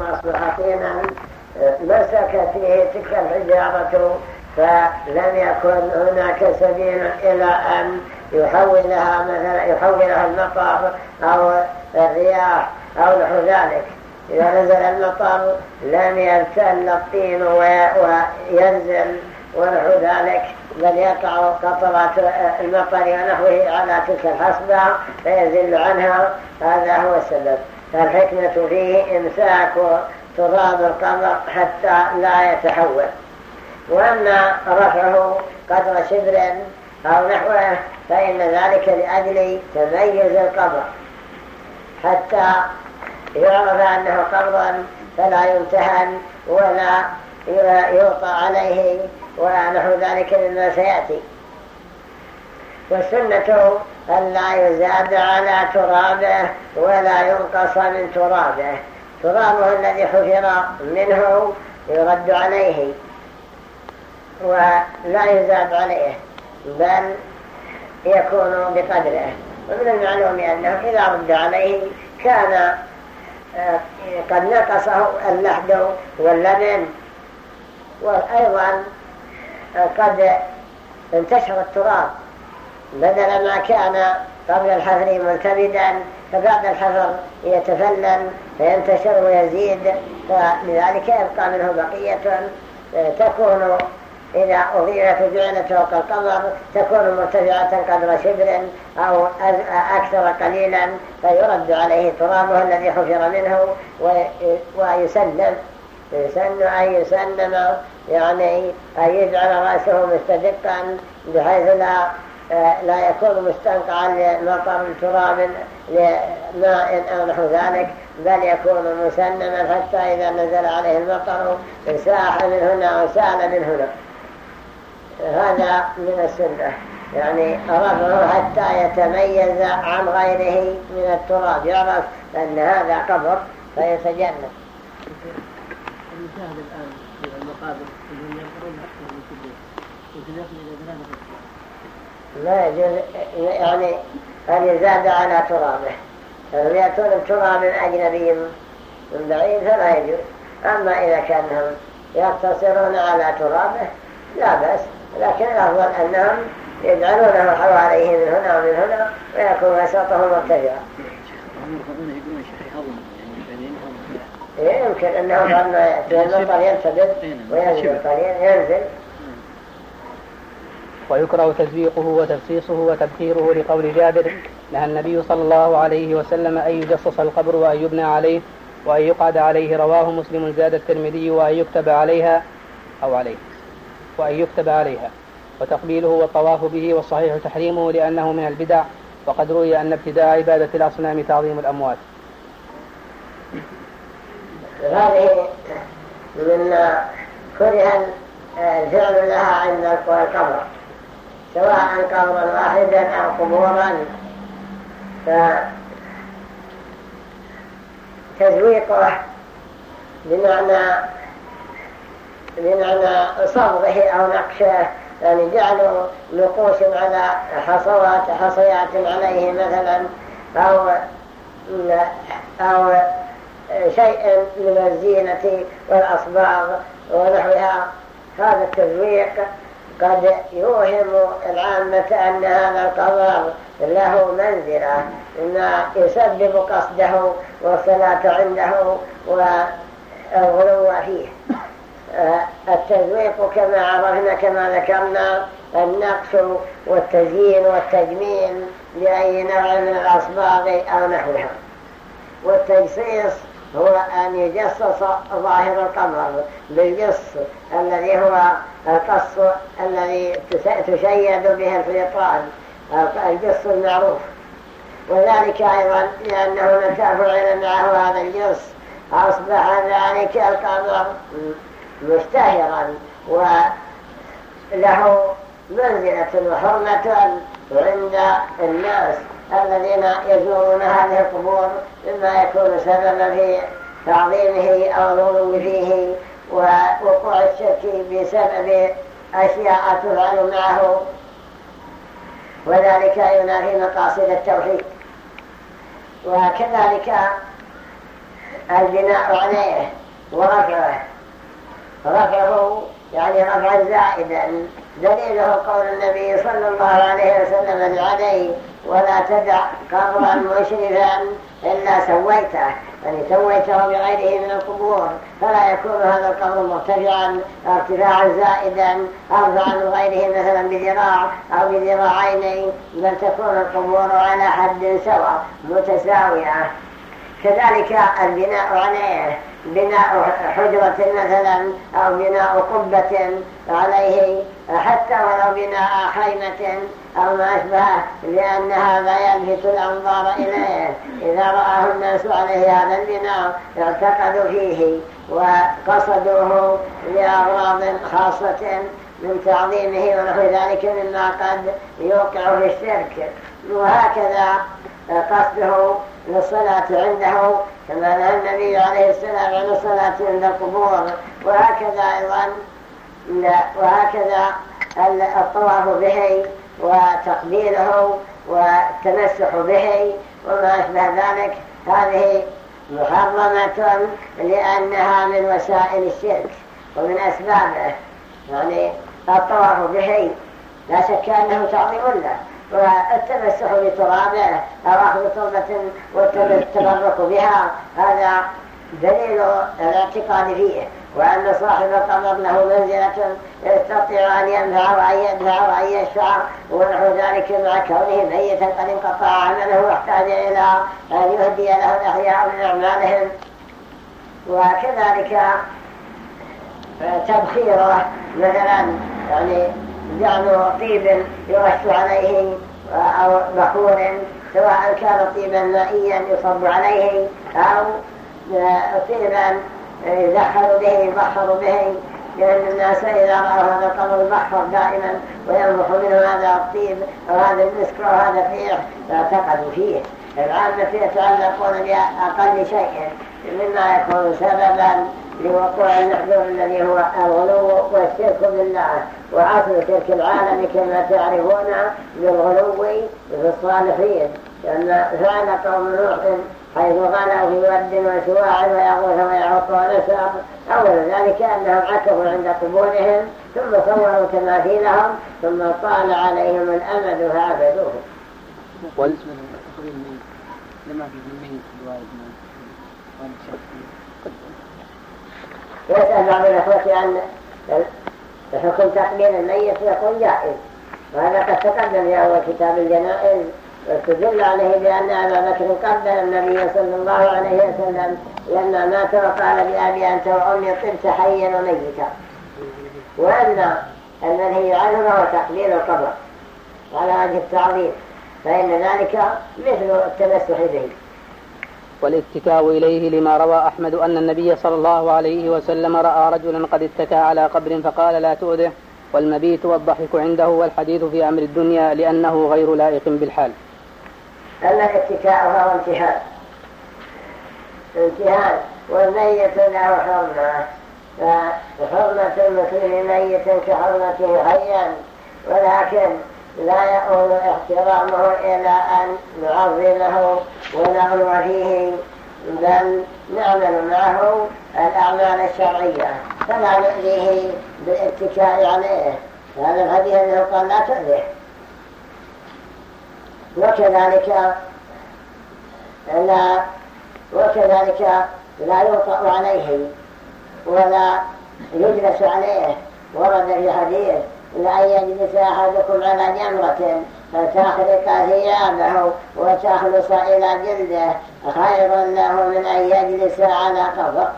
وأصبح طينا مسك فيه تلك الحجارة فلم يكن هناك سبيل إلى أن يحولها مثلا يحولها المطر أو الرياح أو نحو ذلك. إذا نزل المطر لم يرتل الطين وينزل ونحو ذلك بل يقع قطرات المطر ونحوه على تلك الحصبة فيزل عنها. هذا هو السبب. فالحكمة فيه إمساك تراب القبر حتى لا يتحول. وأما رفعه قدر شبر أو نحوه فإن ذلك لأجل تميز القبر حتى يعرف أنه قبر فلا يمتهن ولا يوطى عليه ونحو ذلك مما سيأتي. والسنة أن لا يزاد على ترابه ولا ينقص من ترابه. ترابه الذي حفر منه يرد عليه ولا يزاد عليه بل يكون بقدره. ومن المعلوم أنه إذا رد عليه كان آه، قد نقصه اللحد واللبن. وأيضا آه، قد انتشر التراب. بدل ما كان قبل الحفر ملتبدا فبعد الحفر يتفلل فينتشر ويزيد فلذلك يبقى منه بقية. تكون إذا أضيعت وجعلت فوق القمر تكون مرتفعة قدر شبر أو أكثر قليلا فيرد عليه ترابه الذي حفر منه ويسلم يسن أن يسلم يعني أن يجعل رأسه مستدقا بحيث لا لا يكون مستنقعا لمطر تراب لماء أو نحو ذلك بل يكون مسنما حتى إذا نزل عليه المطر ساح من هنا وسال من هنا. هذا من السنة. يعني رفعه حتى يتميز عن غيره من التراب. يعرف أن هذا قبر فيتجنب. المشاهد الآن في المقابر أنهم ينقرون أكثر من كبير يمكن يصل إلى ثلاثة لا يجوز يعني أن يزاد على ترابه؟ فلم يأتون بتراب أجنبي من بعيد فلا يجوز. أما إذا كانهم يقتصرون على ترابه لا بأس. لكن الأفضل أنهم يجعلونه حواليه من هنا ومن هنا ويكون وسطه مرتفعا يمكن أنه ظن يأتي المطر ينتبه وينزل قليل ينزل. ويكره تزويقه وتفصيصه وتبخيره لقول جابر نهى النبي صلى الله عليه وسلم أن يجصص القبر وأن يبنى عليه وأن يقعد عليه رواه مسلم زاد الترمذي وأن يكتب عليها أو عليه وأن يكتب عليها وتقبيله والطواف به والصحيح تحريمه لأنه من البدع وقد روي أن ابتداء عبادة الأصنام تعظيم الأموات. هذه من كره الفعل لها عند القبر. سواء قبرا واحدا أو قبورا. فتزويقه بمعنى بمعنى صبغه أو نقشه يعني جعلوا نقوش على حصوات حصيات عليه مثلا أو أو شيء من الزينة والأصباغ ونحوها. هذا التزويق قد يوهم العامة أن هذا القبر له منزلة ما يسبب قصده والصلاة عنده والغلو فيه. التزويق كما عرفنا كما ذكرنا النقش والتزيين والتجميل بأي نوع من الأصباغ أو نحوها. والتجصيص هو أن يجصص ظاهر القمر بالجص الذي هو القص الذي تشيد به الفيطان الجص المعروف. وذلك أيضا لأنه متى فعل معه هذا الجص أصبح ذلك القمر مشتهرا وله منزلة وحرمة عند الناس. الذين يزورون هذه القبور مما يكون سببا في تعظيمه أو الغلو فيه ووقوع الشك بسبب أشياء تفعل معه. وذلك ينافي مقاصد التوحيد. وكذلك البناء عليه ورفعه. رفعه يعني رفعا زائدا. دليله قول النبي صلى الله عليه وسلم لعلي ولا تدع قبرا مشرفا إلا سويته يعني سويته بغيره من القبور. فلا يكون هذا القبر مرتفعا ارتفاعا زائدا ارفع من غيره مثلا بذراع أو بذراعين بل تكون القبور على حد سواء متساوية. كذلك البناء عليه بناء حجرة مثلا أو بناء قبة عليه حتى ولو بناء خيمة أو ما أشبهه لأن هذا يلفت الأنظار إليه. إذا رآه الناس عليه هذا البناء اعتقدوا فيه وقصدوه لأغراض خاصة من تعظيمه ونحو ذلك مما قد يوقع في الشرك. وهكذا قصده للصلاة عنده كما نهى النبي عليه السلام عن الصلاة عند القبور. وهكذا أيضا وهكذا الطواف به. وتقبيله والتمسح به وما أشبه ذلك. هذه محرمة لأنها من وسائل الشرك ومن أسبابه. يعني الطواف به لا شك أنه تعظيم له. والتمسح بترابه أو أخذ تربة والتبرك بها هذا دليل الاعتقاد فيه. وأن صاحب القبر له منزلة يستطيع أن ينفع وأن يدفع وأن يشفع ونحو ذلك مع كونه ميتا قد انقطع عمله واحتاج إلى أن يهدي له الأحياء من أعمالهم. وكذلك تبخيره مثلا يعني جعل طيب يرش عليه أو بخور سواء كان طيبا مائيا يصب عليه أو طيبا يزحر به يبخر به. لأن الناس إذا رأوا هذا القبر يبخر دائما وينبح منه هذا الطيب أو هذا المسك أو هذا الريح فاعتقدوا فيه. العامة يتعلقون بأقل شيء مما يكون سببا لوقوع المحذور الذي هو الغلو والشرك بالله. وعصر شرك العالم كما تعرفون بالغلو في الصالحين. لأن فعل قوم نوح حيث غلوا في ود وسواع ويغوث ويعوق ونسر أول ذلك أنهم عكفوا عند قبورهم ثم صوروا تماثيلهم ثم طال عليهم الأمد فعبدوه. لما في الميت يسأل بعض الأخوة عن حكم تقبيل الميت يكون جائز. وهذا قد تقدم في أول كتاب الجنائز واستدل عليه بأن أبا بكر قبل النبي صلى الله عليه وسلم لما مات وقال لأبي أنت وأمي طبت حيا وميتا. وأن المنهي عنه هو تقبيل القبر. على وجه التعظيم فإن ذلك مثل التمسح به. والاتكاء إليه لما روى أحمد أن النبي صلى الله عليه وسلم رأى رجلا قد اتكى على قبر فقال لا تؤذه والمبيت والضحك عنده والحديث في أمر الدنيا لأنه غير لائق بالحال. أما الاتكاء فهو امتحان امتحان والميت له حرمة. فحرمة المسلم ميت كحرمته حيا. ولكن لا يؤول احترامه إلى أن نعظمه ونغلو فيه بل نعمل معه الأعمال الشرعية. فلا نؤذيه بالاتكاء عليه. هذا الحديث أنه قال لا تؤذيه. وكذلك لا وكذلك لا يوطأ عليه ولا يجلس عليه ورد في حديث لأن يجلس أحدكم على جمرة فتخرق ثيابه وتخلص إلى جلده. خير له من أن يجلس على قبر.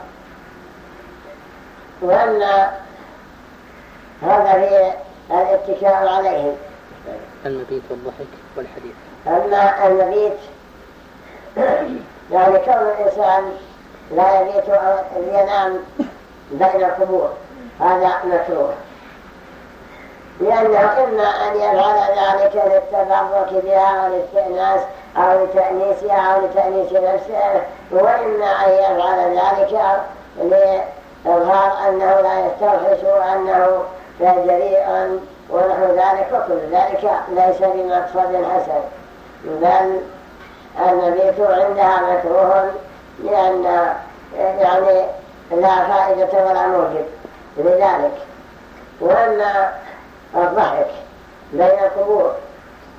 وأن هذا في الاتكاء عليه. المبيت والضحك والحديث. أما المبيت يعني كون الإنسان لا يبيت ينام بين القبور هذا مكروه. لأنه إما أن يفعل ذلك للتبرك بها والاستئناس أو لتأنيسها أو لتأنيس نفسه وإما أن يفعل ذلك لإظهار أنه لا يستوحش وأنه جريء ونحو ذلك وكل ذلك ليس بمقصد حسن بل المبيت عندها مكروه لأن يعني لا فائدة ولا موجب لذلك. وأما الضحك بين القبور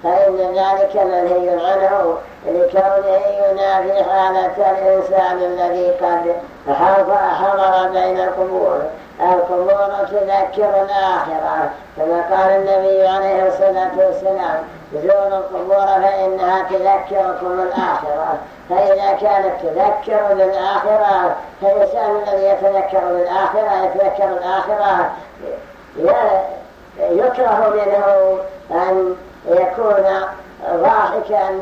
فإن ذلك منهي عنه لكونه ينافي حالة الإنسان الذي قد حضر بين القبور. القبور تذكر الآخرة كما قال النبي عليه الصلاة والسلام زوروا القبور فإنها تذكركم الآخرة. فإذا كانت تذكر بالآخرة فالإنسان الذي يتذكر بالآخرة يتذكر الآخرة يكره منه أن يكون ضاحكا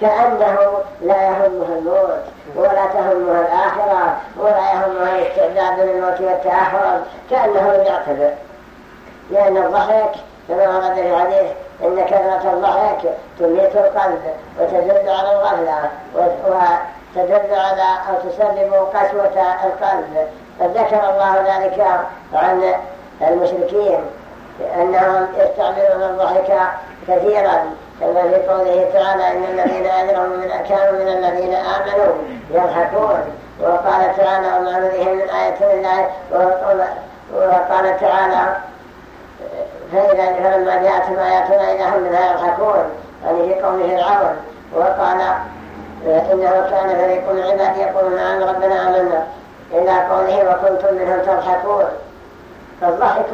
كأنه لا يهمه الموت ولا تهمه الآخرة ولا يهمه الاستعداد للموت والتأخر كأنه يعتبر لأن الضحك كما ورد في الحديث إن كثرة الضحك تميت القلب وتدل على الغفلة وتدل على أو تسبب قسوة القلب. فذكر الله ذلك عن المشركين. أنهم يستعملون الضحك كثيرا كما في قوله تعالى إن الذين أجرموا من كانوا من الذين آمنوا يضحكون. وقال تعالى وما نريهم من آية الله وقال تعالى فإذا فلما جاءتهم آياتنا إذا هم منها يضحكون. يعني في قوم فرعون. وقال إنه كان فريق من عباد يقولون عن ربنا آمنا. إلى قوله وكنتم منهم تضحكون. فالضحك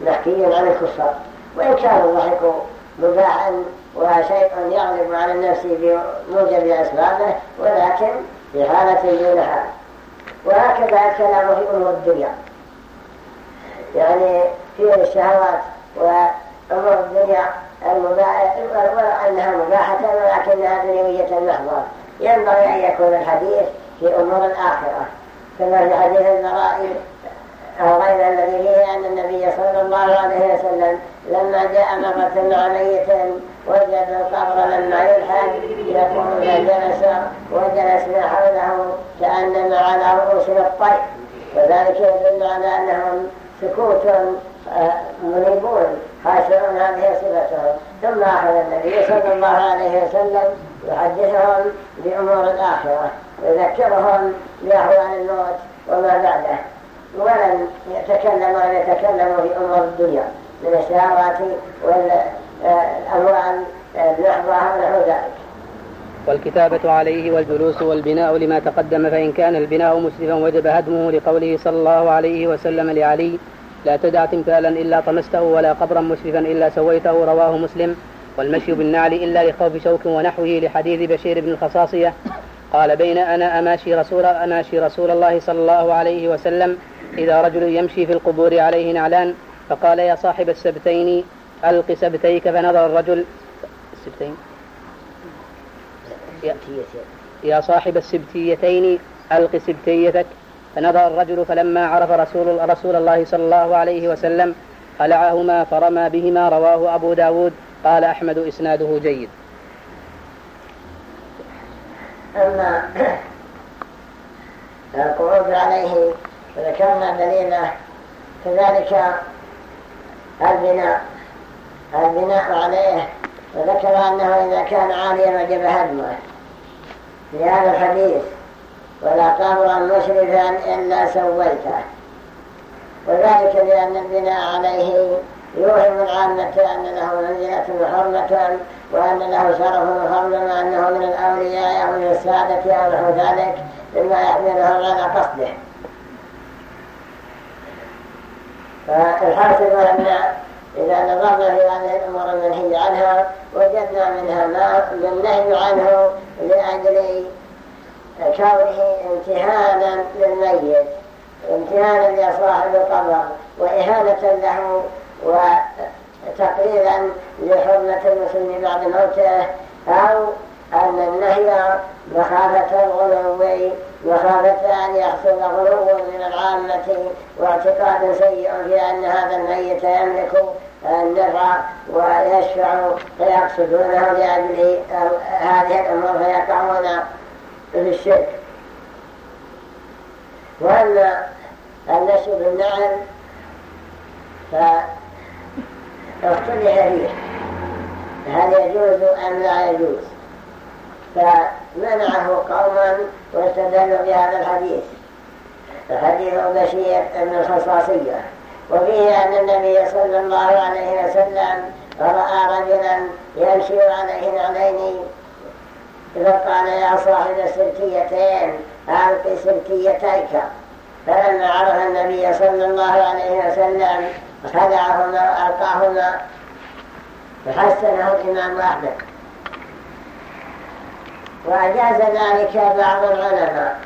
محكي عن الكفار وإن كان الضحك مباحا وشيء يغلب على النفس بموجب أسبابه ولكن في حالة دون حال. وهكذا الكلام في أمور الدنيا. يعني في الشهوات وأمور الدنيا ولو أنها مباحة ولكنها دنيوية محضة ينبغي أن يكون الحديث في أمور الآخرة. كما في حديث البراء أو غير الذي فيه أن النبي صلى الله عليه وسلم لما جاء مرة مع ميت وجد القبر لما يلحد يقول فجلس وجلسنا حوله كأننا على رؤوسنا الطير. وذلك يدل على أنهم سكوت آه، منيبون خاشعون هذه صفتهم. ثم أخذ النبي صلى الله عليه وسلم يحدثهم بأمور الآخرة ويذكرهم بأحوال الموت وما بعده. ولم يتكلم ولم يتكلم في أمور الدنيا من الشهوات والأموال المحضة ونحو ذلك. والكتابة عليه والجلوس والبناء لما تقدم فإن كان البناء مسرفا وجب هدمه لقوله صلى الله عليه وسلم لعلي لا تدع تمثالا إلا طمسته ولا قبرا مسرفا إلا سويته رواه مسلم. والمشي بالنعل إلا لخوف شوك ونحوه لحديث بشير بن الخصاصية. قال بين أنا أماشي رسول, أماشي رسول الله صلى الله عليه وسلم إذا رجل يمشي في القبور عليه نعلان فقال يا صاحب السبتين ألق سبتيك فنظر الرجل. السبتين؟ يا صاحب السبتيتين ألق سبتيتك فنظر الرجل فلما عرف رسول, رسول الله صلى الله عليه وسلم خلعهما فرمى بهما رواه أبو داود. قال أحمد إسناده جيد. أما القعود عليه وذكرنا دليله كذلك البناء البناء عليه وذكر أنه إذا كان عاليا وجب هدمه. في هذا الحديث ولا قبرا مشرفا إلا سويته. وذلك لأن البناء عليه يوهم العامة أن له منزلة وحرمة وأن له شرف وفضل وأنه من الأولياء أو من السادة أو نحو ذلك مما يحمله على قصده. فالحاصل أن إذا نظرنا في هذه الأمور المنهي عنها وجدنا منها ما النهي عنه لأجل كونه امتهانا للميت امتهانا لصاحب القبر وإهانة له وتقريرا لحرمة المسلم بعد موته أو أن النهي مخافة الغلو مخافة أن يحصل غلو من العامة واعتقاد سيء في أن هذا الميت يملك النفع ويشفع فيقصدونه لأجل هذه الأمور فيقعون في الشرك. وأما النسب بالنعم فاختلف فيه. هل يجوز أم لا يجوز؟ منعه قوما واستدلوا بهذا الحديث. حديث بشير بن الخصاصية. وفيه أن النبي صلى الله عليه وسلم رأى رجلا يمشي عليه عليه فقال يا صاحب السلكيتين ألقي سلكيتيك. فلما عرف النبي صلى الله عليه وسلم خلعهما وألقاهما فحسنه الإمام أحمد. وأجاز ذلك بعض العلماء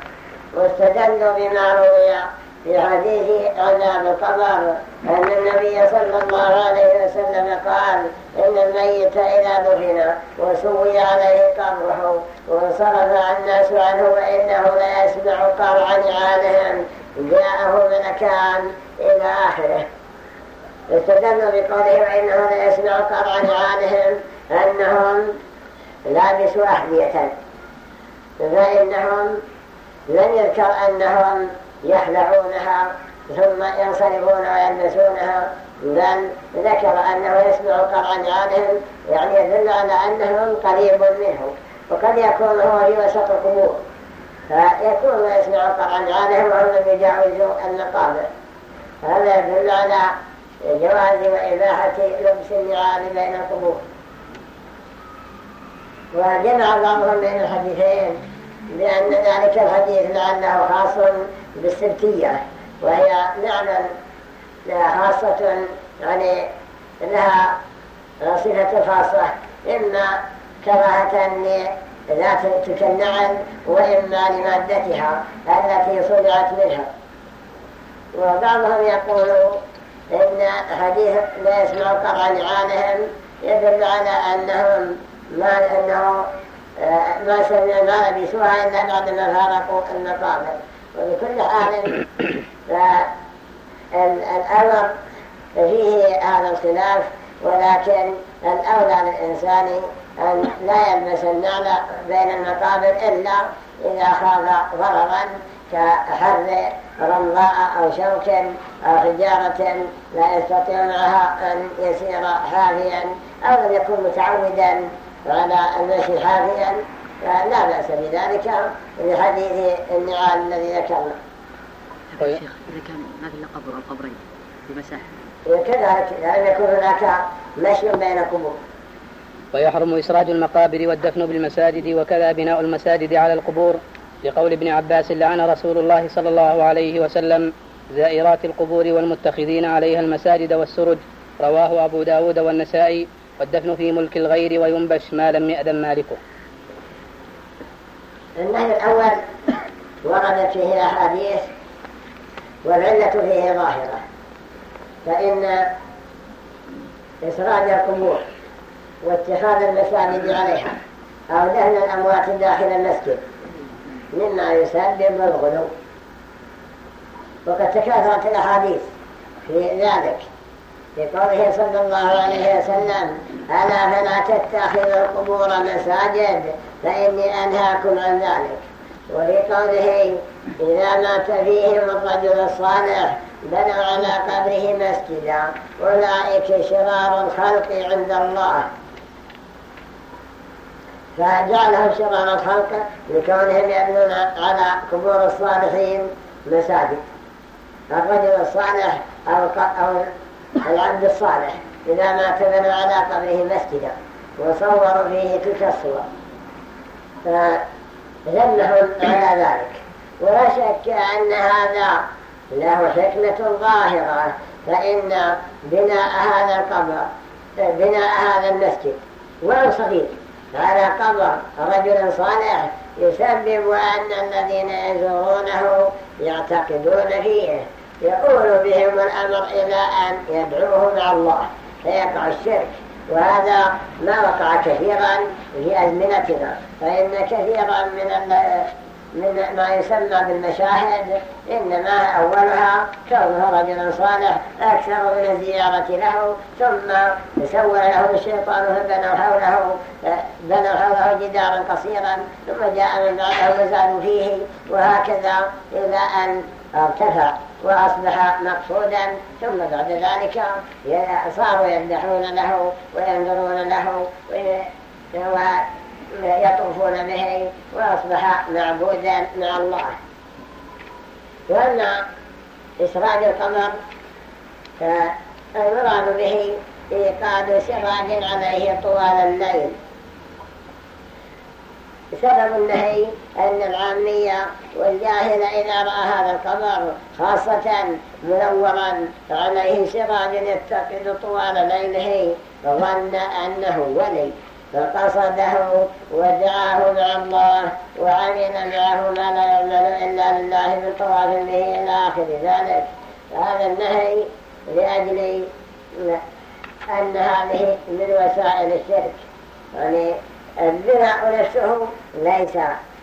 واستدلوا بما روي في حديث عذاب القبر أن النبي صلى الله عليه وسلم قال إن الميت إذا دفن وسوي عليه قبره وانصرف الناس عنه وإنه لا يسمع قرع نعالهم جاءه ملكان إلى آخره. استدلوا بقوله وإنه لا يسمع قرع نعالهم أنهم لابسوا أحذية. فإنهم لم يذكر أنهم يخلعونها ثم ينصرفون ويلبسونها بل ذكر أنه يسمع قرع نعالهم يعني يدل على أنهم قريب منه وقد يكون هو في وسط القبور فيكون يسمع قرع نعالهم وهم لم يجاوزوا المقابر هذا يدل على جواز وإباحة لبس النعال بين القبور. وجمع بعضهم بين الحديثين. لأن ذلك الحديث لعله خاص بالسبتية وهي نعمل خاصة يعني لها صفة خاصة إما كراهة لذات تلك النعم وإما لمادتها التي صنعت منها. وبعضهم يقول إن حديث لا يسمع قطع نعالهم يدل على أنهم ما أنه ما سمع ما لبسوها إلا بعد ما فارقوا المقابر وبكل حال الأمر فيه هذا الخلاف ولكن الأولى للإنسان أن لا يلبس النعل بين المقابر إلا إذا خاف ضررا كحر رمضاء أو شوك أو حجارة لا يستطيع معها أن يسير حافيا أو لم يكن متعودا على المشي حافيا فلا بأس بذلك لحديث النعال الذي ذكرنا. طيب شيخ إذا كان ما في قبر أو قبرين في مساحة كذلك لم يكن هناك مشي بين القبور ويحرم إسراج المقابر والدفن بالمساجد وكذا بناء المساجد على القبور. لقول ابن عباس لعن رسول الله صلى الله عليه وسلم زائرات القبور والمتخذين عليها المساجد والسرج. رواه أبو داود والنسائي. والدفن في ملك الغير وينبش ما لم يأذن مالكه. النهي الأول وردت فيه أحاديث والعلة فيه ظاهرة. فإن إسراج القبور واتخاذ المساجد عليها أو دهن الأموات داخل المسجد مما يسبب الغلو. وقد تكاثرت الأحاديث في ذلك. في قوله صلى الله عليه وسلم ألا فلا تتخذوا القبور مساجد فإني أنهاكم عن ذلك. وفي قوله إذا مات فيهم الرجل الصالح بنوا على قبره مسجدا. أولئك شرار الخلق عند الله. فجعلهم شرار الخلق لكونهم يبنون على قبور الصالحين مساجد. الرجل الصالح أو, أو العبد الصالح إذا مات بنوا على قبره مسجدا وصوروا فيه تلك الصور. فذلهم على ذلك. ولا شك أن هذا له حكمة ظاهرة. فإن بناء هذا القبر بناء هذا المسجد. ولو صغير. على قبر رجل صالح يسبب أن الذين يزورونه يعتقدون فيه. يقول بهم الأمر إلى أن يدعوه مع الله فيقع الشرك. وهذا ما وقع كثيرا في أزمنتنا. فإن كثيرا من من ما يسمى بالمشاهد إنما أولها كونه رجلا صالح أكثر من الزيارة له ثم تسول له الشيطان فبنوا حوله بنوا حوله جدارا قصيرا ثم جاء من بعده وزادوا فيه وهكذا إلى أن ارتفع. وأصبح مقصودا ثم بعد ذلك صاروا يمدحون له وينظرون له يطوفون به وأصبح معبودا مع الله. وأن إسراج القمر فالمراد به إيقاد سراج عليه طوال الليل. سبب النهي أن العامية والجاهل إذا رأى هذا القمر خاصة منورا عليه سراج يتقد طوال ليله ظن أنه ولي. فقصده ودعاه مع الله وعمل معه ما لا يعمل إلا لله من طواف به إلى آخر ذلك. هذا النهي لأجل أن هذه من وسائل الشرك. يعني البناء نفسه ليس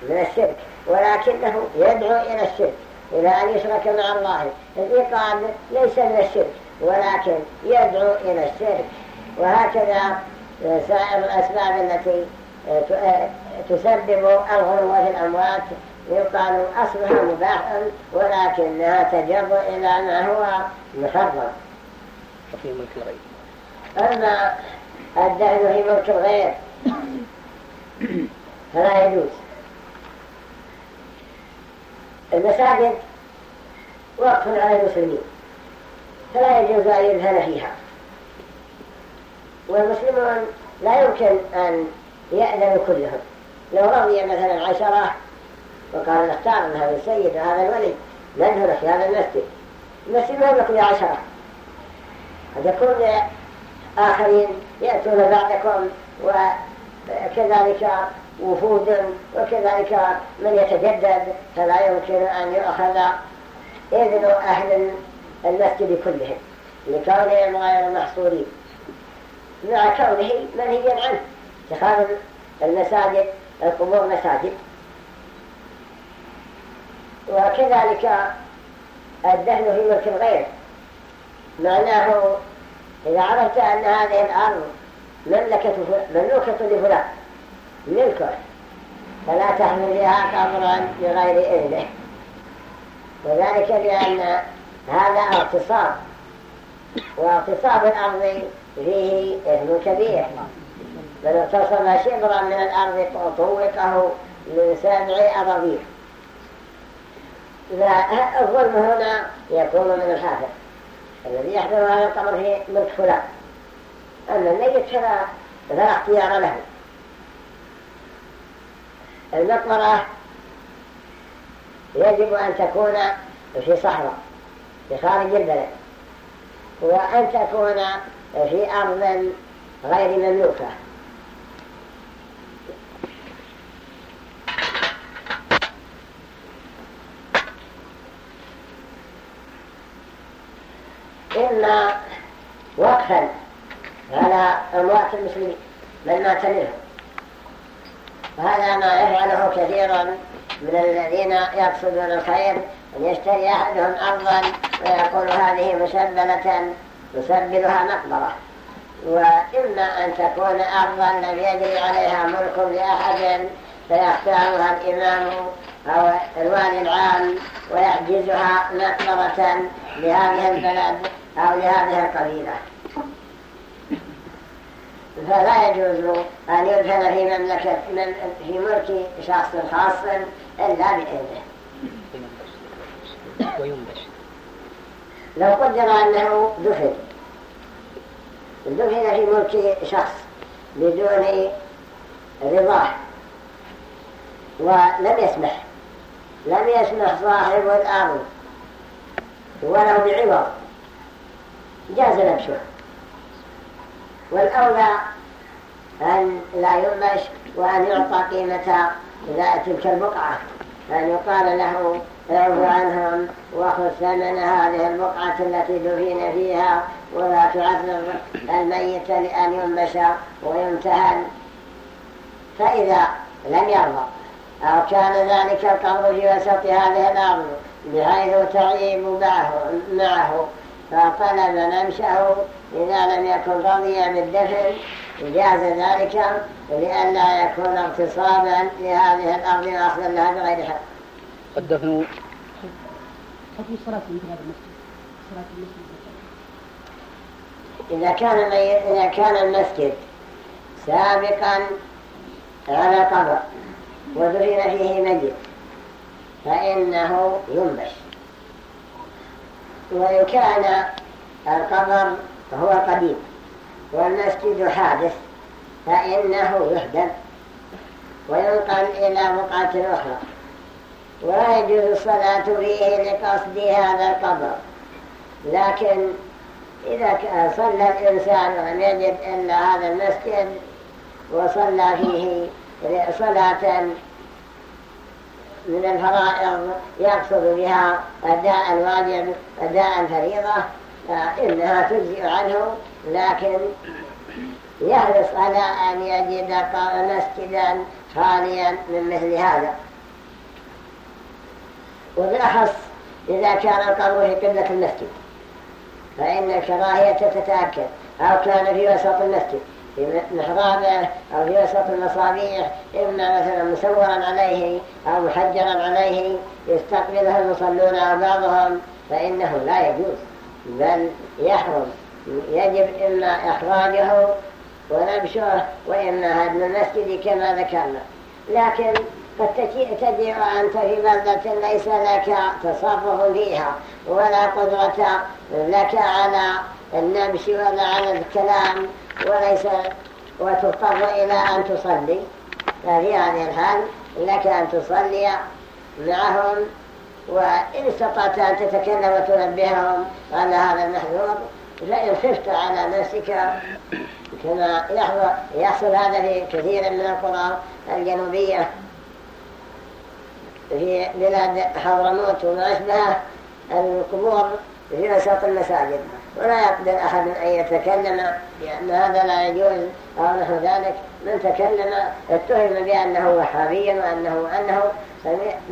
من الشرك ولكنه يدعو إلى الشرك إلى أن يشرك مع الله. الإيقاد ليس من الشرك ولكن يدعو إلى الشرك. وهكذا سائر الأسباب التي تسبب الغلو في الأموات يقال أصلها مباحا ولكنها تجر إلى ما هو محرم. وفي ملك الغير أما الدهن في ملك الغير فلا يجوز. المساجد وقف على المسلمين. فلا يجوز أن يدهن فيها. والمسلمون لا يمكن أن يأذنوا كلهم. لو رضي مثلا عشرة وقال نختار من هذا السيد وهذا الولي ندهن في هذا المسجد. المسجد ما يملك عشرة قد يكون آخرين يأتون بعدكم وكذلك وفود وكذلك من يتجدد فلا يمكن أن يؤخذ إذن أهل المسجد كلهم لكونهم غير محصورين مع كونه منهيا عنه. اتخاذ المساجد القبور مساجد. وكذلك الدهن في ملك الغير. معناه إذا عرفت أن هذه الأرض مملكة مملوكة لفلان. ملكة. فلا تحمل بها قبرا بغير إذنه. وذلك لأن هذا اغتصاب واغتصاب الأرض فيه إثم كبير. من اغتصب شبرا من الأرض طوقه من سبع أراضين فالظلم هنا يكون من الحافظ الذي يحضر هذا القبر في ملك فلان. أما الميت فلا, فلا اختيار له. المقبرة يجب أن تكون في صحراء في خارج البلد وأن تكون في أرض غير مملوكة. إما وقفا على أموات المسلمين من مات منهم. وهذا ما يفعله كثيرا من الذين يقصدون الخير أن يشتري أحدهم أرضا ويقول هذه مسبلة نسبلها مقبرة. وإما أن تكون أرضا لم يجري عليها ملك لأحد فيختارها الإمام أو الوالي العام ويحجزها مقبرة لهذه البلد أو لهذه القبيلة. فلا يجوز أن يدفن في مملكة في ملك شخص خاص إلا بإذنه. وينبش. لو قدر أنه دفن. دفن في ملك شخص بدون رضاه. ولم يسمح. لم يسمح صاحب الأرض. ولو بعوض. جاز نبشه والأولى أن لا ينبش وأن يعطى قيمة تلك البقعة. أن يقال له اعفو عنهم وخذ ثمن هذه البقعة التي دفين فيها ولا تعذب الميت لأن ينبش ويمتهن. فإذا لم يرضى أو كان ذلك القبر في وسط هذه الأرض بحيث تعيب معه فطلب نمشه إذا لم يكن رضيا بالدفن. جاز ذلك لئلا يكون اغتصابا لهذه الأرض وأخذا لها بغير حق. الدفن. حكم الصلاة في هذا المسجد. صلاة المسجد. إذا كان إذا كان المسجد سابقا على قبر ودفن فيه ميت فإنه ينبش. وإن كان القبر هو قديم والمسجد حادث فإنه يهدم وينقل إلى بقعة أخرى. ولا يجوز الصلاة فيه لقصد هذا القبر. لكن إذا صلى الإنسان ولم يجد إلا هذا المسجد وصلى فيه صلاة من الفرائض يقصد بها أداء الواجب أداء الفريضة فإنها تجزئ عنه لكن يحرص على أن يجد مسجدا خاليا من مثل هذا. وبالأخص إذا كان القبر في قبلة المسجد فإن الكراهية تتأكد أو كان في وسط المسجد. في محرابه أو في وسط المصابيح إما مثلا مسورا عليه أو محجرا عليه يستقبله المصلون أو بعضهم فإنه لا يجوز بل يحرم. يجب إما إخراجه ونبشه وإما هدم المسجد كما ذكرنا. لكن قد تجيء أنت في بلدة ليس لك تصرف فيها ولا قدرة لك على النبش ولا على الكلام. وليس وتضطر إلى أن تصلي. ففي هذه الحال. لك أن تصلي معهم وإن استطعت أن تتكلم وتنبههم على هذا المحذور فإن خفت على نفسك كما يحصل هذا في كثير من القرى الجنوبية. في بلاد حضرموت وما أشبه القبور في وسط المساجد. ولا يقدر أحد أن يتكلم بأن هذا لا يجوز أو نحو ذلك. من تكلم اتهم بأنه وحابي وأنه أنه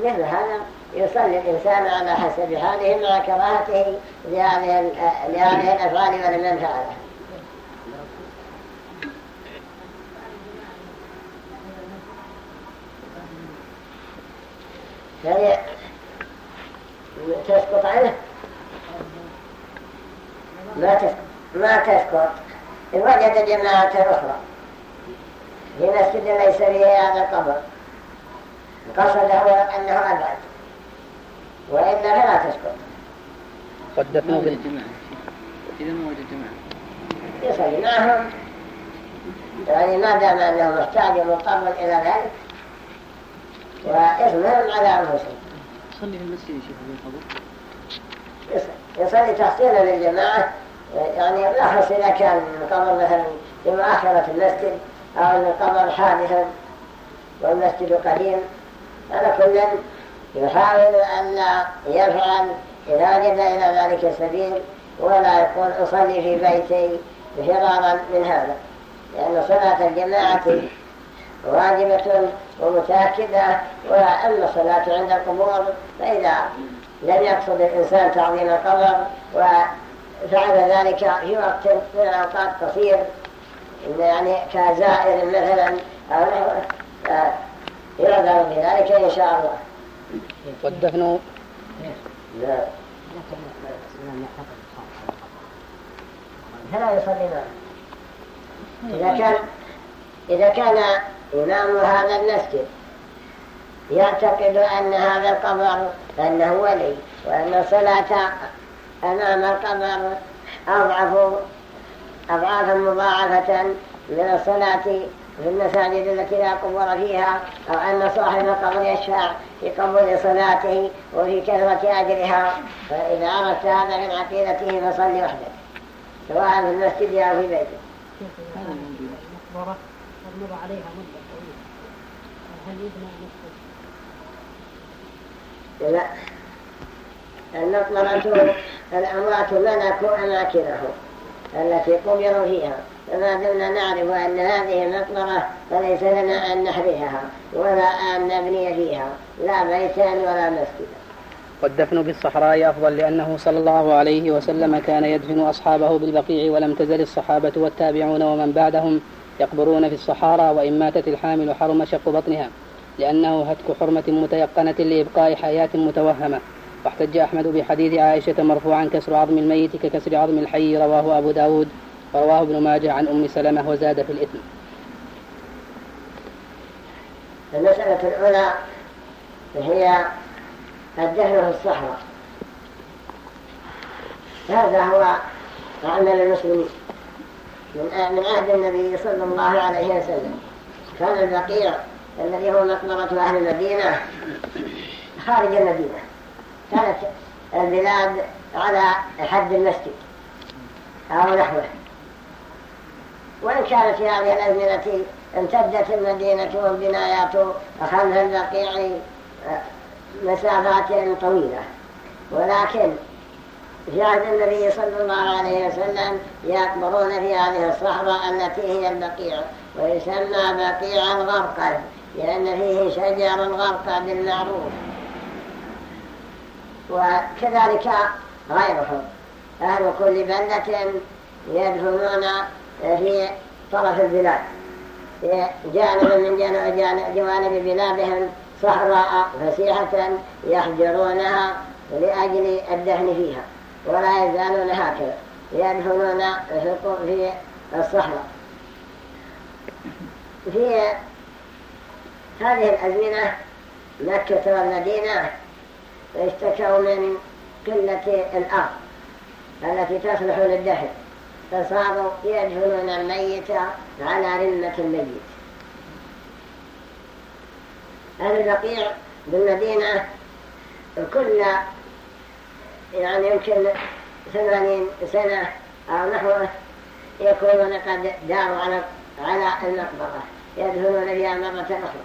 مثل هذا يصلي الإنسان على حسب حاله مع كراهته لهذه الأفعال ولم ينفعها يعني تسقط عنه. ما تسقط ما تسقط إن وجد جماعة أخرى في مسجد ليس فيه هذا القبر. قصده أنه أبعد. وإلا فلا تسقط قد دفنوا بالجماعة إذا ما وجد جماعة. يصلي معهم يعني ما دام أنه محتاج ومضطر إلى ذلك وإثمهم على أنفسهم. يصلي في المسجد يا شيخ القبر يصلي تحصيلا للجماعة. يعني بالاخص إذا كان القبر مثلا في مؤخرة المسجد أو القبر حادثا والمسجد قديم. على كل يحاول أن لا يفعل إذا وجد إلى ذلك السبيل ولا يقول أصلي في بيتي فرارا من هذا لأن صلاة الجماعة واجبة ومتأكدة وأما الصلاة عند القبور فإذا لم يقصد الإنسان تعظيم القبر وفعل ذلك في وقت من الأوقات قصير يعني كزائر مثلا أو نحوه يعذر بذلك إن شاء الله. والدفن لا. فلا يصلي معه. إذا كان إذا كان إمام هذا المسجد يعتقد أن هذا القبر أنه ولي وأن الصلاة أمام القبر أضعف أضعافا مضاعفة من الصلاة في المساجد التي لا قبور فيها أو أن صاحب القبر يشفع في قبول صلاته وفي كثرة أجرها فإذا أردت هذا من عقيدته فصلي وحدك سواء في المسجد أو في بيتك مر عليها مدة طويلة هل يبنى؟ لا المقبرة الأموات ملكوا أماكنهم التي قبروا فيها فما دمنا نعرف أن هذه المقبرة فليس لنا أن نحرثها ولا أن نبني فيها. لا بيتان ولا مسجدا والدفن بالصحراء أفضل لأنه صلى الله عليه وسلم كان يدفن أصحابه بالبقيع ولم تزل الصحابة والتابعون ومن بعدهم يقبرون في الصحارى وإن ماتت الحامل حرم شق بطنها لأنه هتك حرمة متيقنة لإبقاء حياة متوهمة. واحتج أحمد بحديث عائشة مرفوعا كسر عظم الميت ككسر عظم الحي رواه أبو داود ورواه ابن ماجه عن أم سلمة وزاد في الإثم. المسألة الأولى هي الدهن في الصحراء هذا هو عمل المسلمين من عهد النبي صلى الله عليه وسلم. كان البقيع الذي هو مقبرة أهل المدينة خارج المدينة. كانت البلاد على حد المسجد. أو نحوه. وإن كانت في هذه الأزمنة امتدت المدينة والبنايات خلف البقيع مسافات طويلة. ولكن في عهد النبي صلى الله عليه وسلم يكبرون في هذه الصحراء التي هي البقيع ويسمى بقيع الغرقد لأن فيه شجر الغرقد المعروف. وكذلك غيرهم أهل كل بلدة يدخلون في طرف البلاد. في جانب من جوانب بلادهم صحراء فسيحة يحجرونها لأجل الدهن فيها ولا يزالون هكذا. يدخلون في الصحراء. في هذه الأزمنة مكة والمدينة اشتكوا من قلة الأرض التي تصلح للدهن فصاروا يدفنون الميت على رمة الميت. أهل البقيع بالمدينة كل يعني يمكن ثمانين سنة أو نحوه يكونون قد داروا على على المقبرة يدفنون فيها مرة أخرى.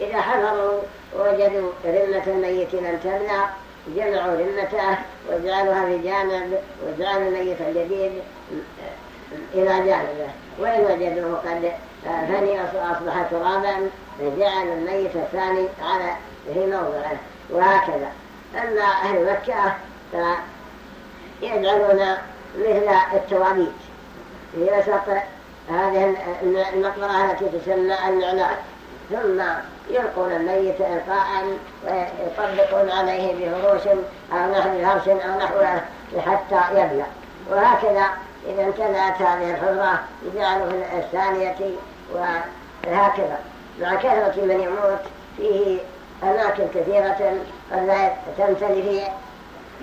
إذا حضروا وجدوا رمة الميت لم تبلى جمعوا رمته وجعلوها في جانب وجعلوا الميت الجديد إلى جانبه. وإن وجدوه قد فني أصبح ترابا جعلوا الميت الثاني على في موضعه وهكذا. أما أهل مكة فيجعلون مثل التوابيت. في وسط هذه المقبرة التي تسمى المعنات ثم يلقون الميت إلقاء ويطبقون عليه بفروش أو نحو فرش أو نحوه حتى يبلغ. وهكذا إذا امتلأت هذه الحضرة جعلوا في الثانية وهكذا. مع كثرة من يموت فيه أماكن كثيرة قد لا تمتلي في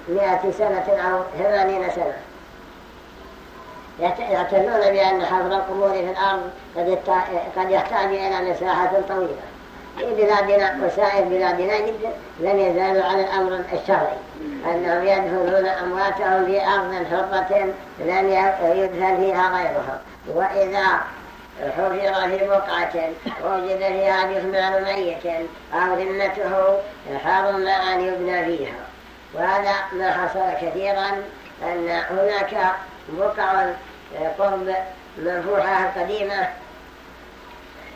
مئة سنة أو ثمانين سنة. يعتنون بأن حفر القبور في الأرض قد يحتاج إلى مساحة طويلة. في بلادنا وسائر بلادنا جدا لم يزالوا على الأمر الشرعي. أنهم يدفنون أمواتهم في أرض حرة لم يدفن فيها غيرها وإذا حفر في بقعة وجد فيها جثمان ميت أو ذمته حرم أن يبنى فيها. وهذا ما حصل كثيرا أن هناك بقع قرب منفوحة قديمة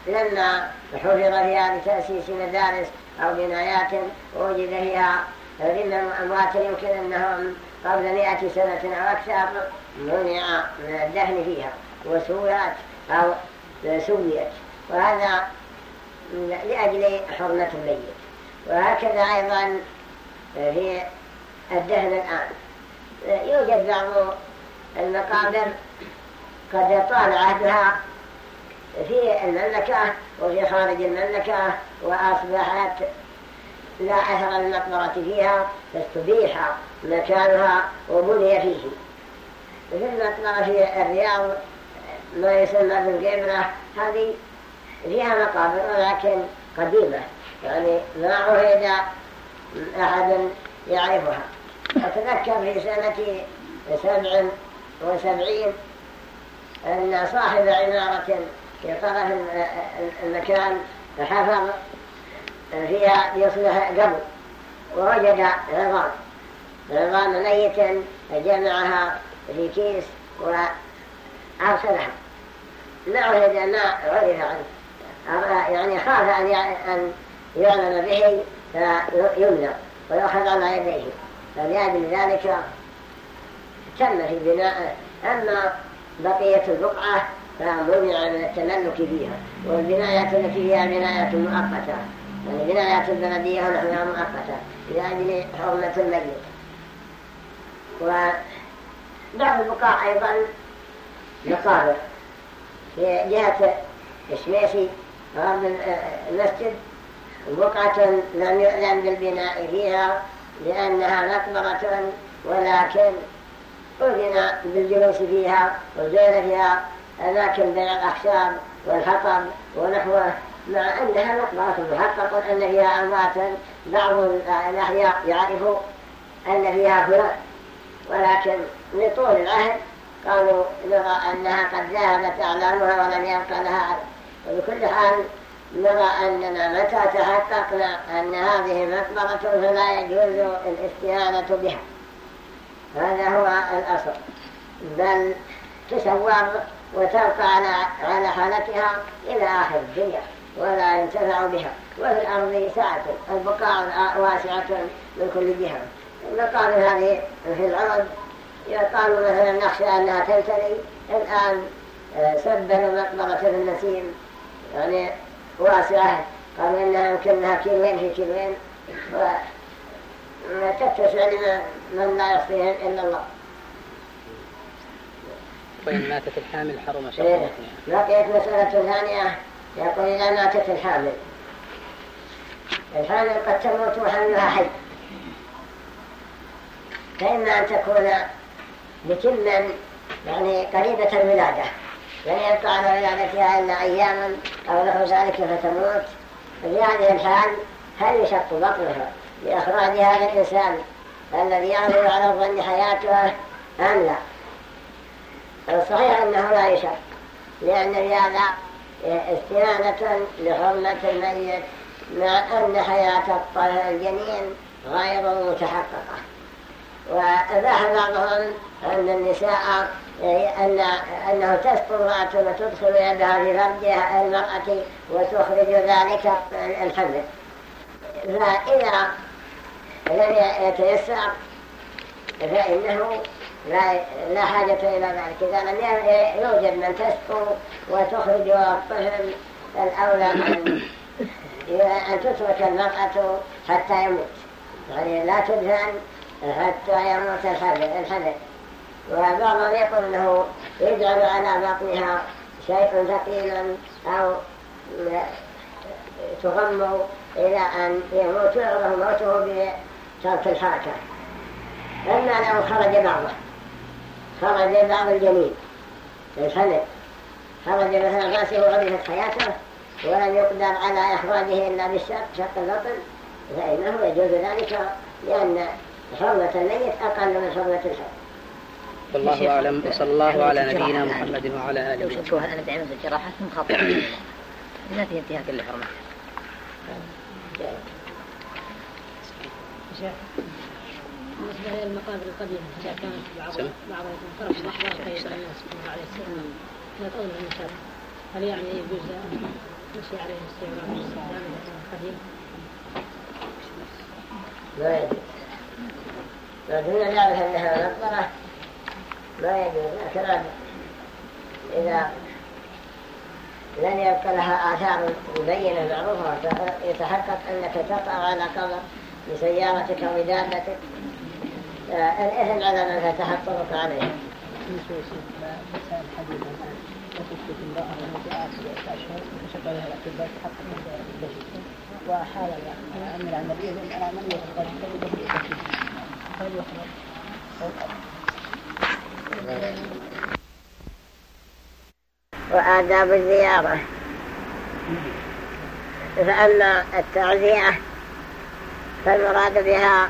لما حفر فيها لتأسيس مدارس أو بنايات وجد فيها ذمم أموات يمكن أنهم قبل مئة سنة أو أكثر منع من الدهن فيها وسويت أو سويت. وهذا لأجل حرمة الميت. وهكذا أيضا في الدهن الآن. يوجد بعض المقابر قد طال عهدها في المملكة وفي خارج المملكة وأصبحت لا أثر المقبرة فيها فاستبيح مكانها وبني فيه. مثل المقبرة في الرياض ما يسمى بالقبرة هذه فيها مقابر ولكن قديمة. يعني ما عهد أحد يعرفها. أتذكر في سنة سبع وسبعين أن صاحب عمارة في طرف المكان حفر فيها يصلح قبل ووجد عظام عظام ميتا فجمعها في كيس وأرسلها. ما عهد ما عرف عنه. يعني خاف أن يعلم به فيمنع ويأخذ على يديه. فلأجل ذلك. تم في بناء أما بقية البقعة فمنع من التملك فيها. والبنايات التي فيها بنايات مؤقتة. يعني بنايات البلدية ونحوها مؤقتة. لأجل حرمة الميت. وبعض البقاع أيضا مقابر في جهة الشميسي أرض المسجد. بقعة لم يعلم بالبناء فيها لأنها مقبرة ولكن أذن بالجلوس فيها وزين فيها أماكن بين الأخشاب والحطب ونحوه مع أنها مقبرة محقق أن فيها أمواتا بعض الأحياء يعرف أن فيها فلان. ولكن لطول العهد قالوا نرى أنها قد ذهبت أعلامها ولم يبقى لها عدد وبكل حال نرى أننا متى تحققنا أن هذه مقبرة فلا يجوز الاستهانة بها. هذا هو الأصل. بل تسور وتبقى على على حالتها إلى آخر الدنيا ولا ينتفع بها. وفي الأرض سعة البقاع واسعة من كل جهة. المقام هذه في العرض يقال مثلا نخشى أنها تمتلي الآن آه، سبنوا مقبرة في النسيم. يعني واسعة. قالوا إنها يمكنها كيلوين في كيلوين. وتتسع لمن لا يصفيهم إلا الله. وإن ماتت الحامل حرم شرطها بقيت مسألة ثانية يقول إذا ماتت الحامل. الحامل قد تموت وحملها حي. فإما أن تكون بتم يعني قريبة الولادة. لن يبقى على ولادتها إلا أياما أو له ذلك فتموت. في هذه الحال هل يشق بطنها لإخراج هذا الإنسان الذي يغلب على الظن حياته أم لا؟ الصحيح أنه لا يشق لأن هذا استنانة لحرمة الميت مع أن حياة الجنين غير متحققة. وأباح بعضهم أن النساء أن أنه تسقط امرأة وتدخل يدها في فرجها المرأة وتخرج ذلك الحمل. فإذا لم يتيسر فإنه لا, لا حاجة إلى ذلك. إذا لم يوجد من تسقط وتخرج الطفل الأولى أن تترك المرأة حتى يموت. يعني لا تدفن حتى يموت الحبل وبعضهم يقول إنه يجعل على بطنها شيء ثقيلا أو تغم إلى أن يموت يعرف موته بترك الحركة. أما لو خرج بعضه. خرج بعض الجنين الحمل خرج مثلا راسه وعرفت حياته ولم يقدر على إخراجه إلا بالشق شق البطن فإنه يجوز ذلك لأن حرمة الميت أقل من حرمة الحر والله أعلم. وصلى الله على نبينا محمد وعلى آله. وسلم شو أنا بعمل الجراحة ثم خاطر لا في انتهاك لحرمة بالنسبة للمقابر القديمة إذا كانت بعض بعضها تنفرق الأحبار طيب الناس عليه السلام لا النساء هل يعني يجوز نمشي عليه استعمال القديم؟ لا يجوز. لكن نعرف أنها مقبرة ما يجوز لكن إذا لم يبقى لها آثار مبينة معروفة يتحقق أنك تقع على قبر بسيارتك أو بدابتك الإثم على من فتح عليه. وآداب الزيارة. فأما التعزية فالمراد بها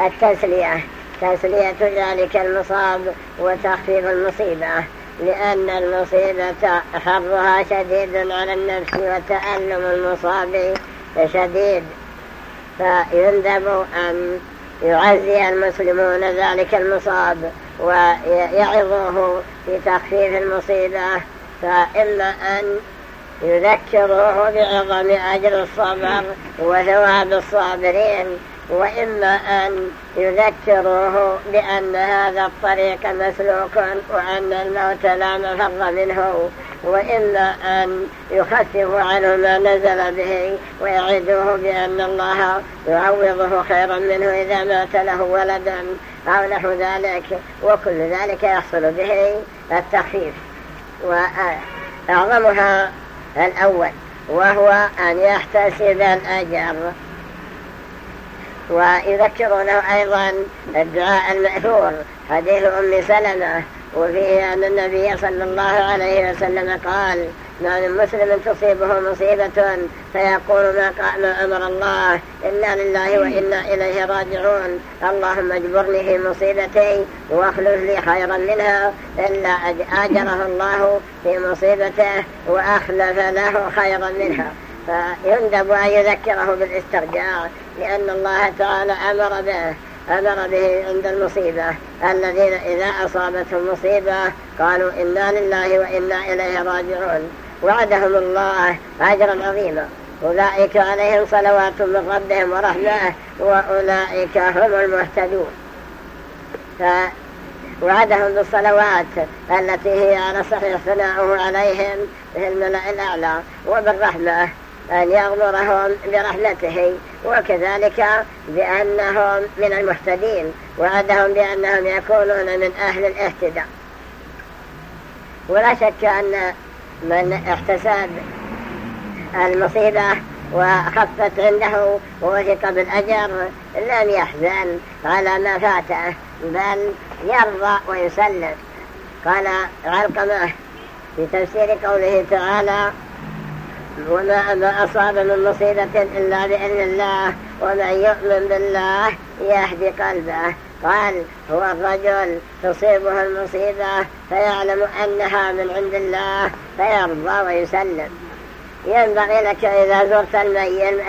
التسلية. تسلية ذلك المصاب وتخفيف المصيبة لأن المصيبة حرها شديد على النفس وتألم المصاب شديد. فيندب أن يعزي المسلمون ذلك المصاب ويعظوه في تخفيف المصيبة. فإما أن يذكروه بعظم أجر الصبر وثواب الصابرين وإما أن يذكروه بأن هذا الطريق مسلوك وأن الموت لا مفر منه وإما أن يخففوا عنه ما نزل به ويعدوه بأن الله يعوضه خيرا منه إذا مات له ولدا. أو نحو ذلك وكل ذلك يحصل به التخفيف. وأعظمها الأول وهو أن يحتسب الأجر. ويذكرونه أيضا الدعاء المأثور حديث أم سلمة وفيه أن النبي صلى الله عليه وسلم قال ما من مسلم تصيبه مصيبة فيقول ما, ما أمر الله إنا لله وإنا إليه راجعون. اللهم اجبرني في مصيبتي واخلف لي خيرا منها إلا أجره الله في مصيبته وأخلف له خيرا منها. فيندب أن يذكره بالاسترجاع لأن الله تعالى أمر به أمر به عند المصيبة. الذين إذا أصابتهم مصيبة قالوا إنا لله وإنا إليه راجعون. وعدهم الله أجرا عظيما. أولئك عليهم صلوات من ربهم ورحمة وأولئك هم المهتدون. فوعدهم بالصلوات التي هي على صحيح ثناؤه عليهم في الملأ الأعلى وبالرحمة. أن يغمرهم برحمته وكذلك بأنهم من المهتدين وعدهم بأنهم يكونون من أهل الاهتداء. ولا شك أن من احتسب المصيبة وخفت عنده ووثق بالأجر لم يحزن على ما فاته بل يرضى ويسلم. قال علقمة في تفسير قوله تعالى وما ما أصاب من مصيبة إلا بإذن الله ومن يؤمن بالله يهدي قلبه. قال هو الرجل تصيبه المصيبة فيعلم أنها من عند الله فيرضى ويسلم. ينبغي لك إذا زرت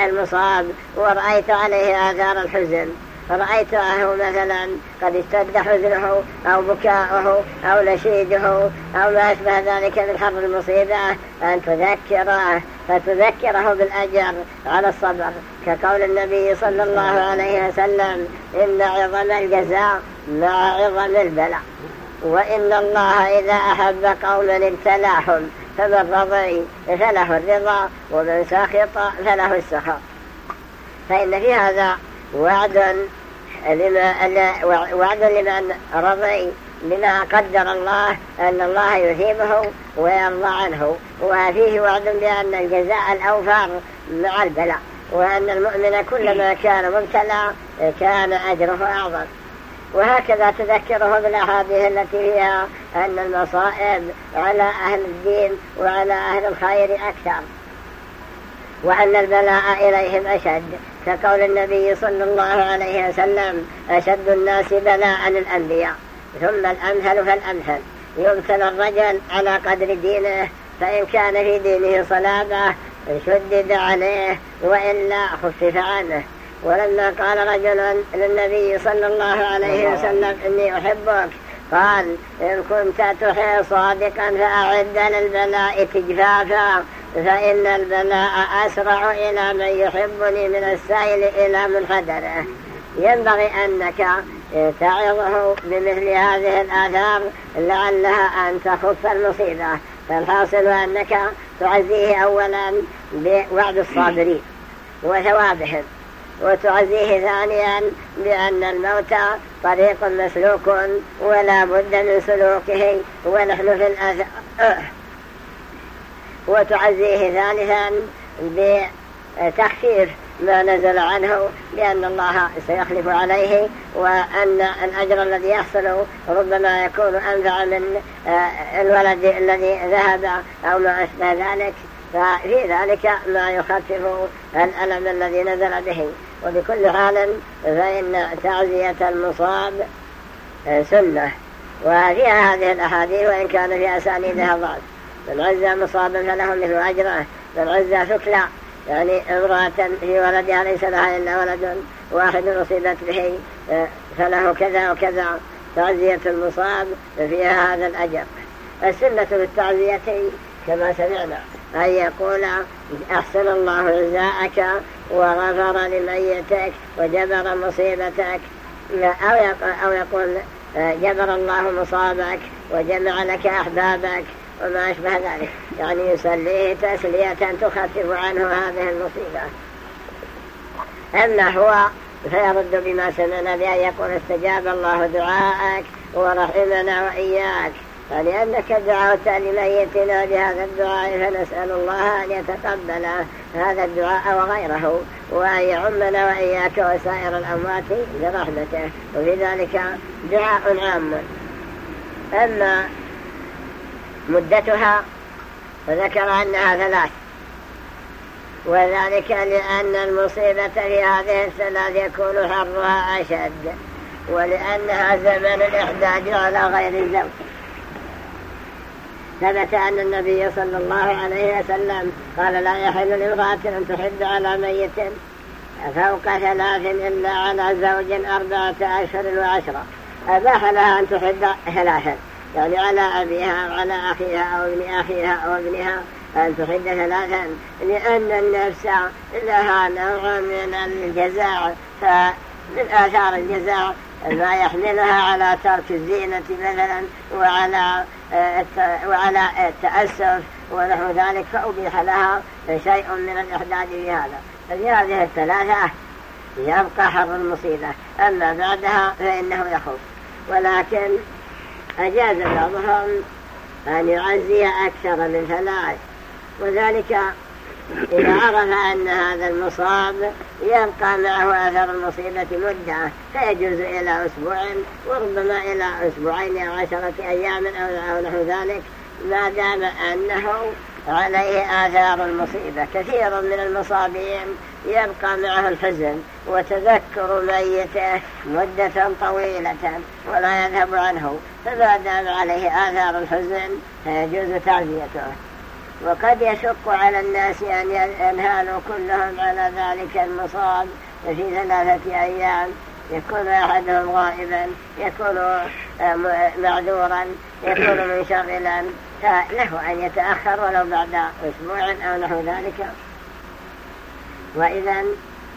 المصاب ورأيت عليه آثار الحزن. رأيته مثلا قد اشتد حزنه أو بكاؤه أو نشيده أو ما أشبه ذلك من حر المصيبة أن تذكره فتذكره بالأجر على الصبر. كقول النبي صلى الله عليه وسلم إن عظم الجزاء مع عظم البلاء وإن الله إذا أحب قوما ابتلاهم فمن رضي فله الرضا ومن سخط فله السخط فإن في هذا وعد لما وعد لمن رضي بما قدر الله أن الله يثيبه ويرضى عنه. وفيه وعد بأن الجزاء الأوفر مع البلاء وأن المؤمن كلما كان مبتلى كان أجره أعظم. وهكذا تذكره بالأحاديث التي فيها أن المصائب على أهل الدين وعلى أهل الخير أكثر. وأن البلاء إليهم أشد كقول النبي صلى الله عليه وسلم أشد الناس بلاء الأنبياء ثم الأمثل فالأمثل يبتلى الرجل على قدر دينه فإن كان في دينه صلابة شدد عليه وإلا خفف عنه. ولما قال رجل للنبي صلى الله عليه وسلم إني أحبك قال إن كنت تحي صادقا فأعد للبلاء تجفافا. فإن البلاء أسرع إلى من يحبني من السائل إلى منحدره ينبغي أنك تعظه بمثل هذه الآثار لعلها أن تخف المصيبة. فالحاصل أنك تعزيه أولا بوعد الصابرين وثوابهم وتعزيه ثانيا بأن الموت طريق مسلوك ولا بد من سلوكه ونحن في الأثر وتعزيه ثالثا بتخفيف ما نزل عنه لأن الله سيخلف عليه وأن الأجر الذي يحصل ربما يكون أنفع من آه، الولد الذي ذهب أو ما أشبه ذلك. ففي ذلك ما يخفف الألم الذي نزل به. وبكل حال فإن تعزية المصاب آه، سنة. وفيها هذه الأحاديث وإن كان في أسانيدها ضعف. من عزى مصابا فله مثل أجره من عزى ثكلى يعني امرأة في ولدها ليس لها إلا ولد واحد أصيبت به فله كذا وكذا. تعزية المصاب فيها هذا الأجر. السنة بالتعزية كما سمعنا أن يقول أحسن الله جزاءك وغفر لميتك وجبر مصيبتك. أو يقول جبر الله مصابك وجمع لك أحبابك. وما أشبه ذلك. يعني يسليه تسلية تخفف عنه هذه المصيبة. أما هو فيرد بما سمعنا بأن يقول استجاب الله دعاءك ورحمنا وإياك. فلأنك دعوت لميتنا بهذا الدعاء فنسأل الله أن يتقبل هذا الدعاء وغيره وأن يعمنا وإياك وسائر الأموات برحمته. وفي ذلك دعاء عام. أما مدتها فذكر أنها ثلاث. وذلك لأن المصيبة في هذه الثلاث يكون حرها أشد ولأنها زمن الإحداد على غير الزوج. ثبت أن النبي صلى الله عليه وسلم قال لا يحل لامرأة أن تحد على ميت فوق ثلاث إلا على زوج أربعة أشهر وعشرة. أباح لها أن تحد ثلاثا. يعني على أبيها وعلى أخيها أو ابن أخيها أو ابنها أن تحد ثلاثا لأن النفس لها نوع من الجزاء فمن آثار الجزاء ما يحملها على ترك الزينة مثلا وعلى وعلى التأسف ونحو ذلك فأبيح لها شيء من الإحداد في هذا. هذه الثلاثة يبقى حر المصيبة. أما بعدها فإنه يخوف. ولكن أجاز بعضهم أن يعزي أكثر من ثلاث. وذلك إذا عرف أن هذا المصاب يبقى معه أثر المصيبة مدة فيجوز إلى أسبوع وربما إلى أسبوعين أو عشرة أيام أو نحو ذلك. ما دام أنه عليه آثار المصيبة كثير من المصابين يبقى معه الحزن وتذكر ميته مدة طويلة ولا يذهب عنه فما دام عليه آثار الحزن فيجوز تعزيته. وقد يشق على الناس أن ينهالوا كلهم على ذلك المصاب في ثلاثة أيام. يكون أحدهم غائبا يكون آه، معذورا يكون منشغلا. فله أن يتأخر ولو بعد أسبوع أو نحو ذلك. وإذا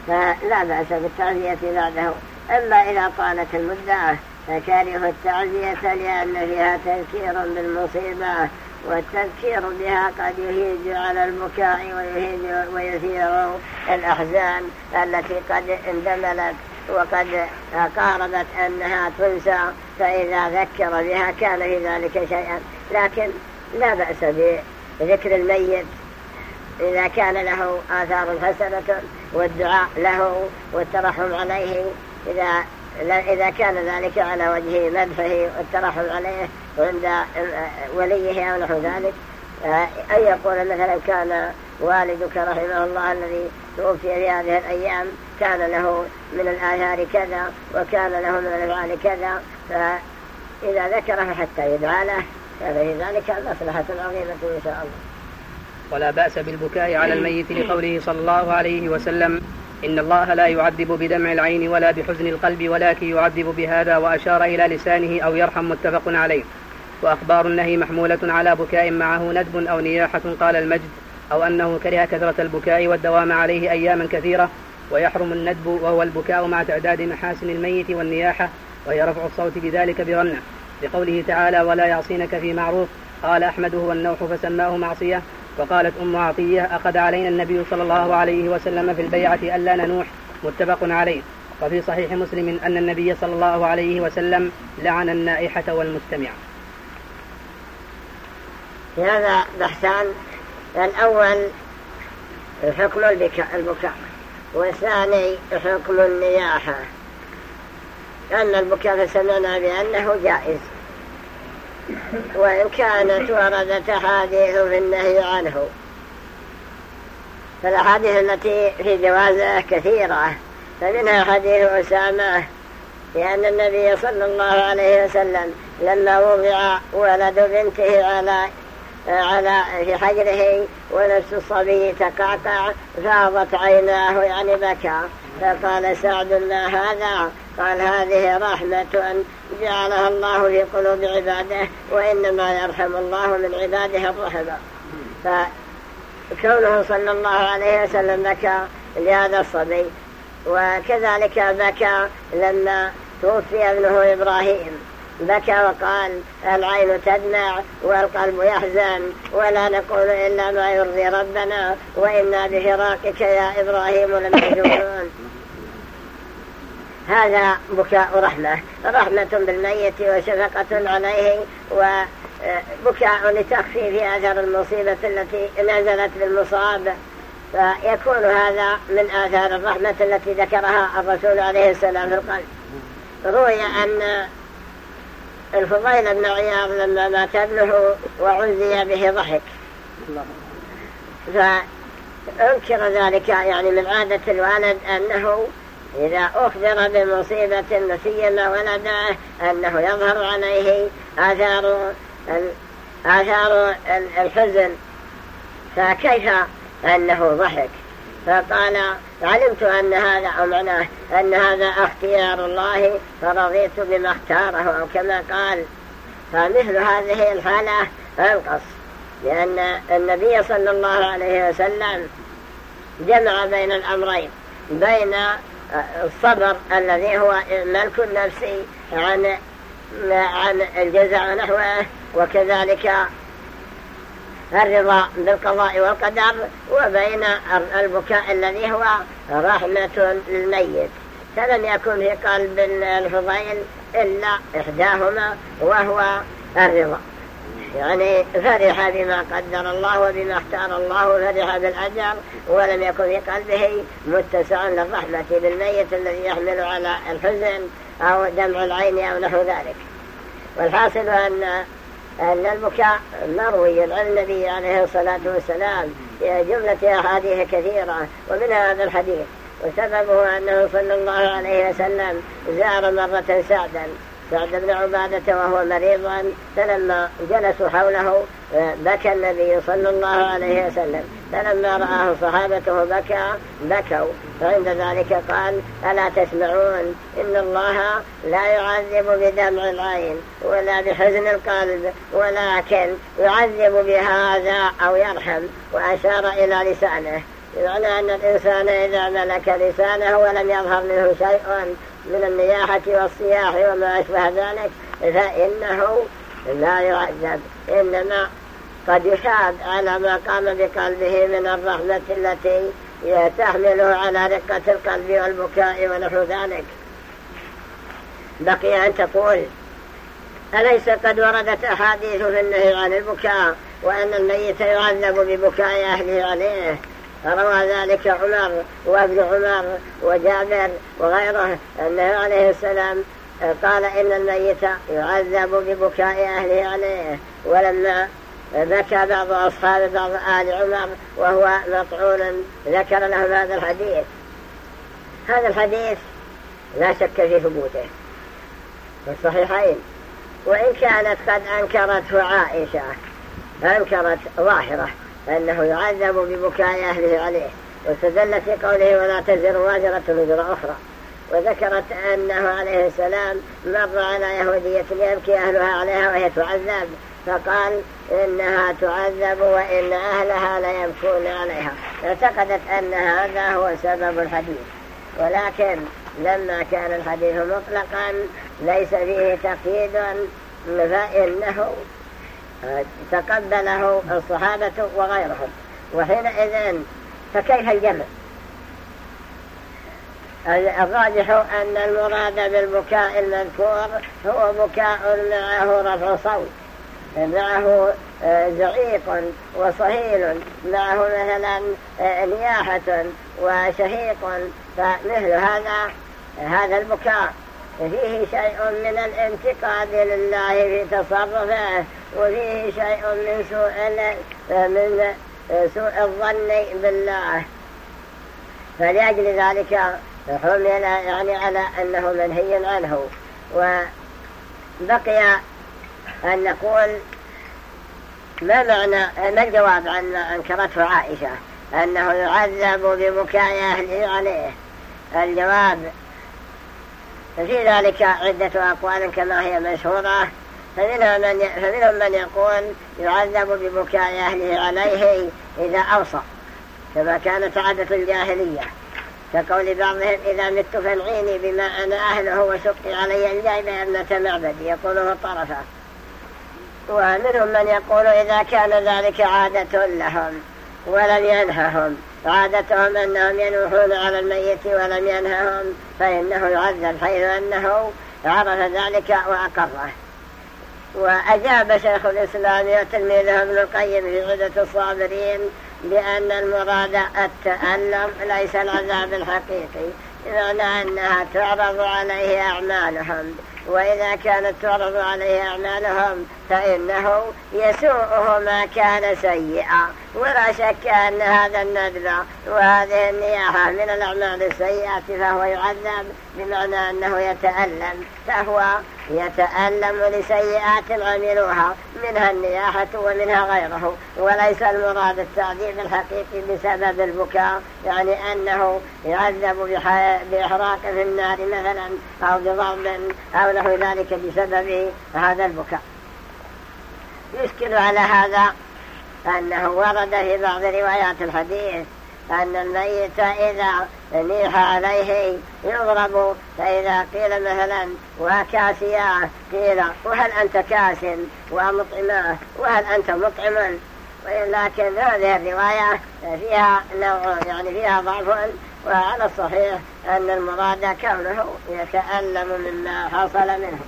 فلا بأس بالتعزية بعده. أما إذا طالت المدة فكاره التعزية لأن فيها تذكير بالمصيبة والتذكير بها قد يهيج على البكاء ويهيج ويثير الأحزان التي قد اندملت وقد قاربت أنها تنسى فإذا ذكر بها كان في ذلك شيئا. لكن لا بأس بذكر الميت إذا كان له آثار حسنة والدعاء له والترحم عليه إذا إذا كان ذلك على وجه مدحه والترحم عليه عند وليه أو نحو ذلك أن يقول مثلا كان والدك رحمه الله الذي توفي في هذه الأيام كان له من الآثار كذا وكان له من الأفعال كذا فإذا ذكره حتى يدعى له ففي ذلك مصلحة عظيمة إن شاء الله. ولا بأس بالبكاء على الميت لقوله صلى الله عليه وسلم إن الله لا يعذب بدمع العين ولا بحزن القلب ولكن يعذب بهذا وأشار إلى لسانه أو يرحم متفق عليه. وأخبار النهي محمولة على بكاء معه ندب أو نياحة قال المجد أو أنه كره كثرة البكاء والدوام عليه أياما كثيرة. ويحرم الندب وهو البكاء مع تعداد محاسن الميت والنياحة وهي رفع الصوت بذلك بغنة لقوله تعالى ولا يعصينك في معروف قال أحمد هو النوح فسماه معصية. وقالت أم عطية أخذ علينا النبي صلى الله عليه وسلم في البيعة ألا ننوح؟ متفق عليه. وفي صحيح مسلم أن النبي صلى الله عليه وسلم لعن النائحة والمستمع في هذا بحثان الأول حكم البكاء والثاني حكم النياحة. أن البكاء فسمعنا بأنه جائز. وإن كانت وردت أحاديث في النهي عنه. فالأحاديث التي في جوازه كثيرة فمنها حديث أسامة لأن النبي صلى الله عليه وسلم لما وضع ولد بنته على على في حجره ونفس الصبي تقعقع فاضت عيناه يعني بكى. فقال سعد ما هذا؟ قال هذه رحمة جعلها الله في قلوب عباده وإنما يرحم الله من عباده الرحمة. فكونه صلى الله عليه وسلم بكى لهذا الصبي وكذلك بكى لما توفي ابنه إبراهيم. بكى وقال العين تدمع والقلب يحزن ولا نقول إلا ما يرضي ربنا وإنا بفراقك يا إبراهيم لمحزونون هذا بكاء رحمة. رحمة بالميت وشفقة عليه بكاء لتخفيف أثر المصيبة التي نزلت بالمصاب. فيكون هذا من آثار الرحمة التي ذكرها الرسول عليه السلام في القلب. روي أن الفضيل بن عياض لما مات ابنه وعزي به ضحك. فأنكر ذلك يعني من عادة الوالد أنه إذا أخبر بمصيبة نسيما ولده أنه يظهر عليه آثار آثار الحزن. فكيف أنه ضحك؟ فقال علمت أن هذا أو معناه أن هذا اختيار الله فرضيت بما اختاره أو كما قال. فمثل هذه الحالة أنقص لأن النبي صلى الله عليه وسلم جمع بين الأمرين بين الصبر الذي هو ملك النفس عن عن الجزاء ونحوه وكذلك الرضا بالقضاء والقدر وبين البكاء الذي هو رحمة للميت. فلم يكن في قلب الفضيل إلا إحداهما وهو الرضا. يعني فرح بما قدر الله وبما اختار الله فرح بالأجر ولم يكن في قلبه متسع للرحمة بالميت الذي يحمل على الحزن أو دمع العين أو نحو ذلك. والحاصل أن أن البكاء مروي عن النبي عليه الصلاة والسلام جملة أحاديث كثيرة ومن هذا الحديث وسببه أنه صلى الله عليه وسلم زار مرة سعدا. سعد بن عبادة وهو مريضا فلما جلسوا حوله بكى النبي صلى الله عليه وسلم. فلما رآه صحابته بكى بكوا. فعند ذلك قال ألا تسمعون؟ إن الله لا يعذب بدمع العين ولا بحزن القلب ولكن يعذب بهذا أو يرحم. وأشار إلى لسانه. بمعنى أن الإنسان إذا ملك لسانه ولم يظهر منه شيء من النياحة والصياح وما أشبه ذلك فإنه لا يعذب إنما قد يشاد على ما قام بقلبه من الرحمة التي تحمله على رقة القلب والبكاء ونحو ذلك. بقي أن تقول أليس قد وردت أحاديث في النهي عن البكاء وأن الميت يعذب ببكاء أهله عليه؟ روى ذلك عمر وابن عمر وجابر وغيره أنه عليه السلام قال إن الميت يعذب ببكاء أهله عليه. ولما بكى بعض أصحاب بعض آل عمر وهو مطعون ذكر لهم هذا الحديث. هذا الحديث لا شك في ثبوته في الصحيحين. وإن كانت قد أنكرته عائشة أنكرت ظاهرة. أنه يعذب ببكاء أهله عليه واستدلت في قوله ولا تزر واجرة وزر أخرى. وذكرت أنه عليه السلام مر على يهودية يبكي أهلها عليها وهي تعذب فقال إنها تعذب وإن أهلها لا يبكون عليها. اعتقدت أن هذا هو سبب الحديث ولكن لما كان الحديث مطلقا ليس فيه تقييد فإنه تقبله الصحابة وغيرهم وحينئذ فكيف الجمع؟ الراجح أن المراد بالبكاء المذكور هو بكاء معه رفع صوت. معه زعيق وصهيل. معه مثلا نياحة وشهيق. فمثل هذا هذا البكاء. فيه شيء من الانتقاد لله في تصرفه وفيه شيء من سوء من سوء الظن بالله. فلأجل ذلك حمل يعني على أنه منهي عنه. وبقي أن نقول ما معنى ما الجواب عن أنكرته عائشة؟ أنه يعذب ببكاء أهله عليه. الجواب ففي ذلك عدة أقوال كما هي مشهورة. فمنهم من, فمنهم من يقول يعذب ببكاء أهله عليه إذا أوصى كما كانت عادة الجاهلية. كقول بعضهم إذا مت فانعيني بما أنا أهله وسقي علي الجايبة ابنة معبد يقوله طرفة. ومنهم من يقول إذا كان ذلك عادة لهم ولم ينههم. عادتهم أنهم ينوحون على الميت ولم ينههم فإنه يعذب حيث أنه عرف ذلك وأقره. وأجاب شيخ الإسلام وتلميذه ابن القيم في عدة الصابرين بأن المراد التألم ليس العذاب الحقيقي بمعنى أنها تعرض عليه أعمالهم. وإذا كانت تعرض عليه أعمالهم فإنه يسوءه ما كان سيئا. ولا شك أن هذا الندب وهذه النياحة من الأعمال السيئة فهو يعذب بمعنى أنه يتألم. فهو يتألم لسيئات عملوها منها النياحة ومنها غيره. وليس المراد التعذيب الحقيقي بسبب البكاء يعني أنه يعذب بإحراق في النار مثلا أو بضرب أو نحو ذلك بسبب هذا البكاء. يشكل على هذا أنه ورد في بعض روايات الحديث أن الميت إذا نيح عليه يضرب فإذا قيل مثلا وكاسياه قيل وهل أنت كاس؟ ومطعماه وهل أنت مطعما لكن هذه الرواية فيها نوع يعني فيها ضعف وعلى الصحيح أن المراد كونه يتألم مما حصل منه.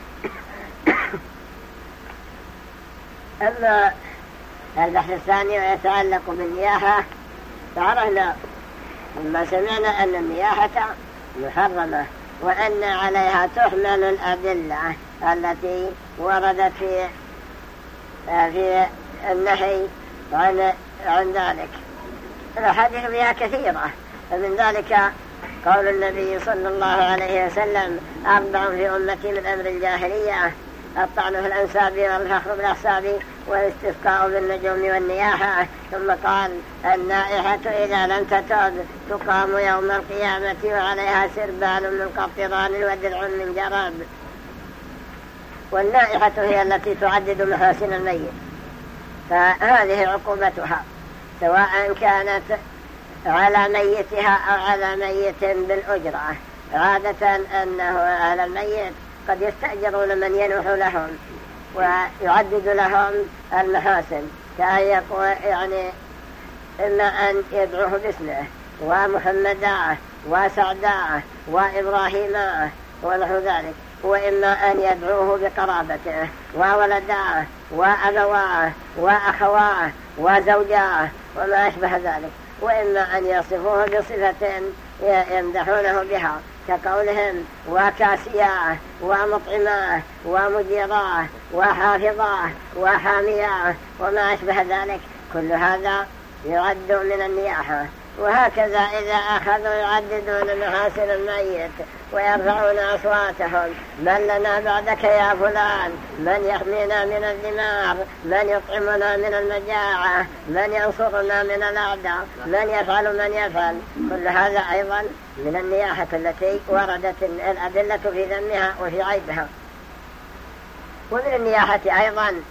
أما البحث الثاني ويتعلق بالنياحة فعرفنا لما سمعنا أن النياحة محرمة وأن عليها تحمل الأدلة التي وردت في في النهي عن عن ذلك. الأحاديث فيها كثيرة. ومن ذلك قول النبي صلى الله عليه وسلم أربع في أمتي من أمر الجاهلية الطعن في الأنساب والفخر بالأحساب. والاستسقاء بالنجوم والنياحة ثم قال النائحة إذا لم تتعد تقام يوم القيامة وعليها سربال من قطران ودرع من جراب والنائحة هي التي تعدد محاسن الميت. فهذه عقوبتها سواء كانت على ميتها أو على ميت بالأجرة. عادة أنه على الميت قد يستأجرون من ينوح لهم. ويعدد لهم المحاسن كأن يقول يعني إما أن يدعوه باسمه ومحمداه وسعداه وإبراهيماه ونحو ذلك. وإما أن يدعوه بقرابته وولداه وأبواه وأخواه وزوجاه وما أشبه ذلك. وإما أن يصفوه بصفة يمدحونه بها. كقولهم وكاسياه ومطعماه ومديراه وحافظاه وحامياه وما أشبه ذلك. كل هذا يعد من النياحة. وهكذا إذا أخذوا يعددون محاسن الميت ويرفعون أصواتهم. من لنا بعدك يا فلان؟ من يحمينا من الدمار من يطعمنا من المجاعة؟ من ينصرنا من الأعداء؟ من يفعل من يفعل؟ كل هذا أيضا من النياحة التي وردت الأدلة في ذمها وفي عيبها. ومن النياحة أيضا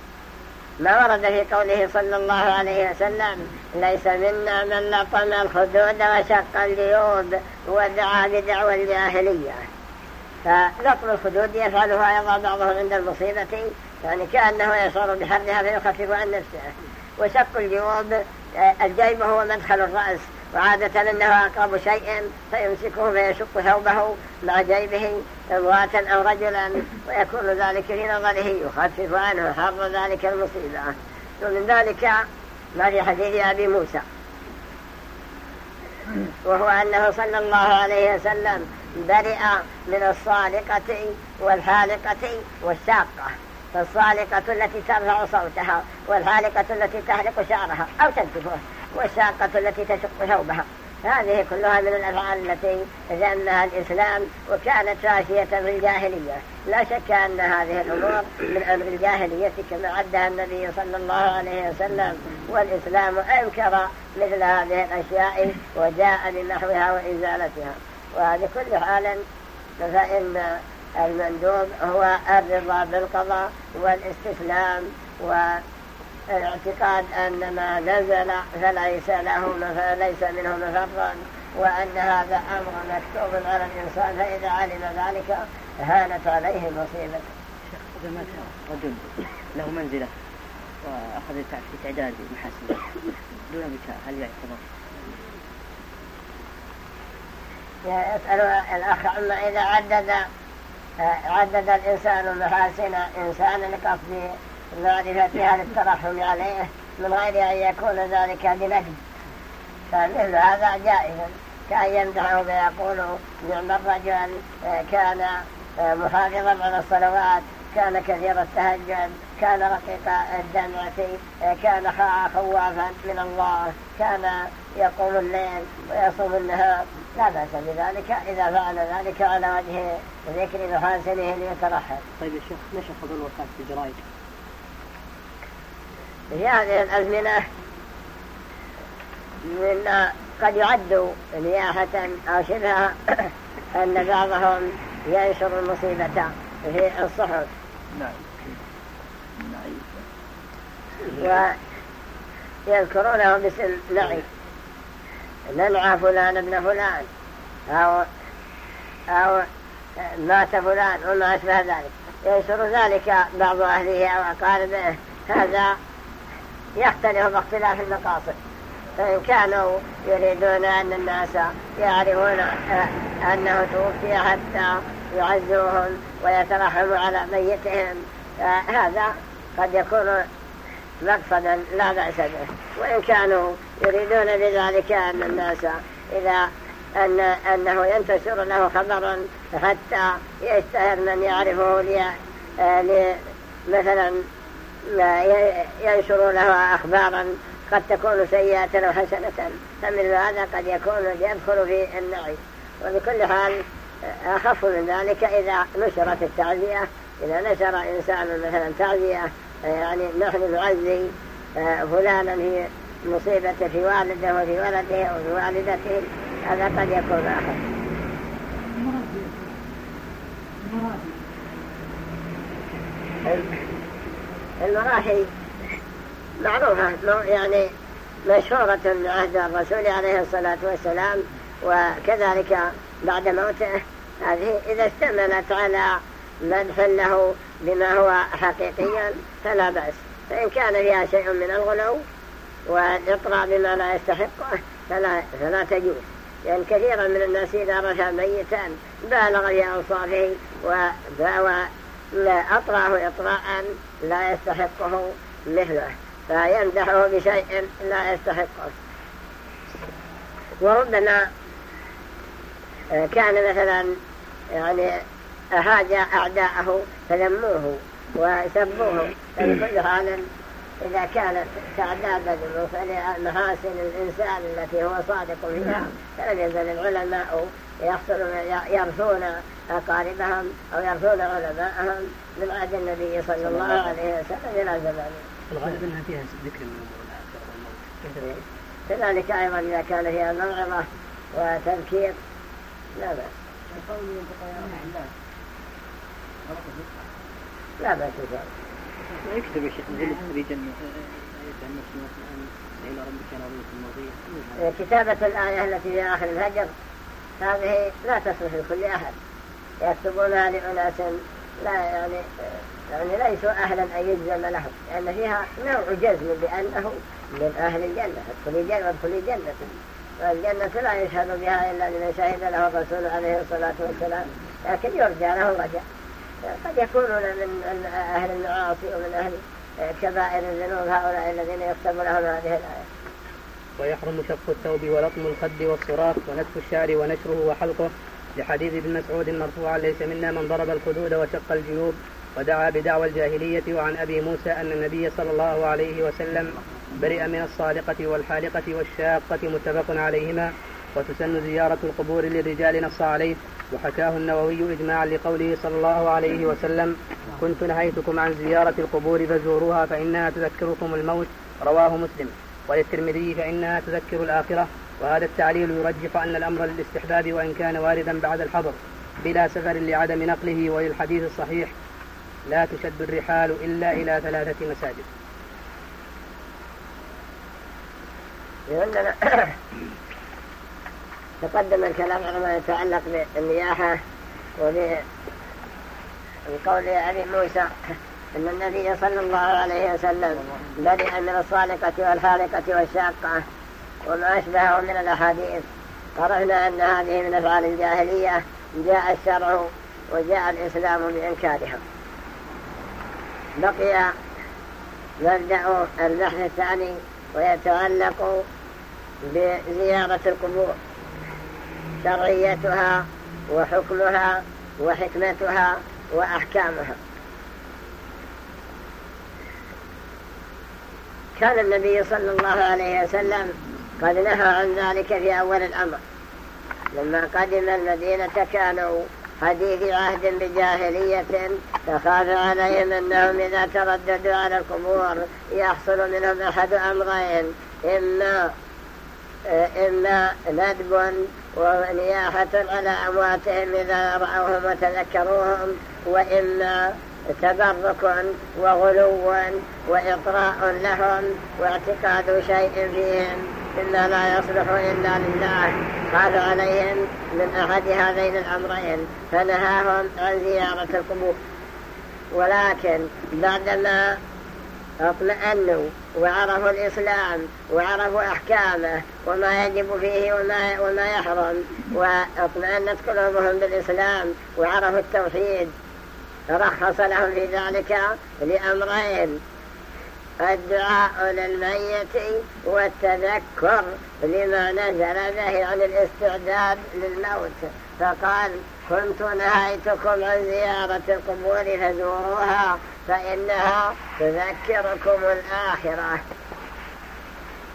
ما ورد في قوله صلى الله عليه وسلم ليس منا من لطم الخدود وشق الجيوب ودعا بدعوى الجاهلية. فلطم الخدود يفعلها أيضا بعضهم عند المصيبة يعني كأنه يشعر بحرها فيخفف عن نفسه. وشق الجيوب الجيب هو مدخل الرأس. وعادة أنه أقرب شيء فيمسكه فيشق ثوبه مع جيبه امرأة أو رجلا ويكون ذلك في نظره يخفف عنه حر ذلك المصيبة. ومن ذلك ما في حديث أبي موسى. وهو أنه صلى الله عليه وسلم برئ من الصالقة والحالقة والشاقة فالصالقة التي ترفع صوتها والحالقة التي تحلق شعرها أو تنتفه. والشاقة التي تشق ثوبها هذه كلها من الأفعال التي ذمها الإسلام وكانت راشية في الجاهلية. لا شك أن هذه الأمور من أمر الجاهلية كما عدها النبي صلى الله عليه وسلم. والإسلام أنكر مثل هذه الأشياء وجاء بنحوها وإزالتها. وهذه كل حال فإن المندوب هو الرضا بالقضاء والاستسلام والاعتقاد أن ما نزل فليس له فليس منه مفرا وأن هذا أمر مكتوب على الإنسان فإذا علم ذلك هانت عليه مصيبة إذا مات رجل له منزلة وأخذ في تعداد محاسن دون بكاء هل يعتبر؟ يسأل الأخ عما إذا عدد عدد الإنسان محاسن إنسان لقصد معرفتها للترحم عليه من غير أن يكون ذلك بنجد فمثل هذا جائز. كأن يمدحه ويقول نعم الرجل كان محافظا على الصلوات كان كثير التهجد كان رقيق الدمعة كان خوافا من الله كان يقوم الليل ويصوم النهار. لا بأس بذلك إذا فعل ذلك على وجه ذكر محاسنه ليترحم. طيب يا شيخ نشر خبر الوفاة في الجرائد في هذه الأزمنة من قد يعد نياحة أو شبهها أن بعضهم ينشر المصيبة في الصحف. نعم. ويذكرونه باسم نعي. ننعى فلان ابن فلان أو, أو مات فلان وما أشبه ذلك. ينشر ذلك بعض أهله أو أقاربه. هذا يختلف باختلاف المقاصد. فإن كانوا يريدون أن الناس يعرفون أنه توفي حتى يعزوهم ويترحموا على ميتهم هذا قد يكون مقصدا لا بأس به. وإن كانوا يريدون بذلك أن الناس إذا أن أنه ينتشر له خبر حتى يشتهر من يعرفه لي مثلا ينشر له أخبارا قد تكون سيئة أو حسنة فمن هذا قد يكون يدخل في النعي. وبكل حال أخف من ذلك إذا نشرت التعزية إذا نشر إنسان مثلا تعزية يعني نحن نعزي آه، فلانا في مصيبة في والده وفي ولده وفي والدته هذا قد يكون آخر المراحل معروفة يعني مشهورة من عهد الرسول عليه الصلاة والسلام وكذلك بعد موته هذه إذا اشتملت على مدح له بما هو حقيقيا فلا بأس. فإن كان فيها شيء من الغلو والإطراء بما لا يستحقه فلا, فلا تجوز. لأن يعني كثيرا من الناس إذا رفع ميتا بالغ في أوصافه وأطراه إطراء لا يستحقه مثله فيمدحه بشيء لا يستحقه. وربما كان مثلا يعني أهاج أعداءه فلموه وسبوه. فلكل حال إذا كانت تعدادا محاسن الإنسان التي هو صادق فيها فلم يزل العلماء يرثون أقاربهم أو يرثون علماءهم. من عهد النبي صلى الله عليه وسلم إلى زمانه. الغالب أنها فيها ذكر من أمور كذلك أيضا إذا كان فيها موعظة وتذكير لا بأس. لا بأس يكتب يا شيخ في جنة إلى ربك مرضية كتابة الآية التي في آخر الهجر هذه لا تصلح لكل أحد. يكتبونها لأناس لا يعني يعني ليسوا أهلا أن يجزم لهم لأن فيها نوع جزم بأنه من أهل الجنة ادخلي جنة ادخلي جنة والجنة لا يشهد بها إلا لمن شهد له الرسول عليه الصلاة والسلام لكن يرجى له الرجاء. قد يكونون من أهل المعاصي ومن أهل كبائر الذنوب هؤلاء الذين يكتب لهم هذه الآية. ويحرم شق الثوب ولطم الخد والصراخ ونتف الشعر ونشره وحلقه. لحديث ابن مسعود مرفوعا ليس منا من ضرب الخدود وشق الجيوب ودعا بدعوى الجاهلية وعن أبي موسى أن النبي صلى الله عليه وسلم برئ من الصالقة والحالقة والشاقة متفق عليهما وتسن زيارة القبور للرجال نص عليه وحكاه النووي إجماعا لقوله صلى الله عليه وسلم كنت نهيتكم عن زيارة القبور فزوروها فإنها تذكركم الموت. رواه مسلم. وللترمذي فإنها تذكر الآخرة. وهذا التعليل يرجح أن الأمر للاستحباب وإن كان واردا بعد الحظر بلا سفر لعدم نقله وللحديث الصحيح لا تشد الرحال إلا إلى ثلاثة مساجد. تقدم الكلام على ما يتعلق بالنياحة وبقول أبي موسى أن النبي صلى الله عليه وسلم بدأ من الصالقة والحالقة والشاقة. وما أشبهه من الأحاديث. قرأنا أن هذه من أفعال الجاهلية جاء الشرع وجاء الإسلام بإنكارها. بقي نبدأ البحث الثاني ويتعلق بزيارة القبور. شرعيتها وحكمها وحكمتها وأحكامها. كان النبي صلى الله عليه وسلم قد نهى عن ذلك في أول الأمر. لما قدم المدينة كانوا حديث عهد بجاهلية فخاف عليهم أنهم إذا ترددوا على القبور يحصل منهم أحد أمرين إما إما ندب ونياحة على أمواتهم إذا رأوهم وتذكروهم وإما تبرك وغلو وإطراء لهم واعتقاد شيء فيهم. إلا لا يصلح إلا لله. قال عليهم من أحد هذين الأمرين فنهاهم عن زيارة القبور. ولكن بعدما اطمأنوا وعرفوا الإسلام وعرفوا أحكامه وما يجب فيه وما, وما يحرم واطمأنت قلوبهم بالإسلام وعرفوا التوحيد رخص لهم في ذلك لأمرين الدعاء للميت والتذكر لما نزل به عن الاستعداد للموت. فقال كنت نهيتكم عن زيارة القبور فزوروها فإنها تذكركم الآخرة.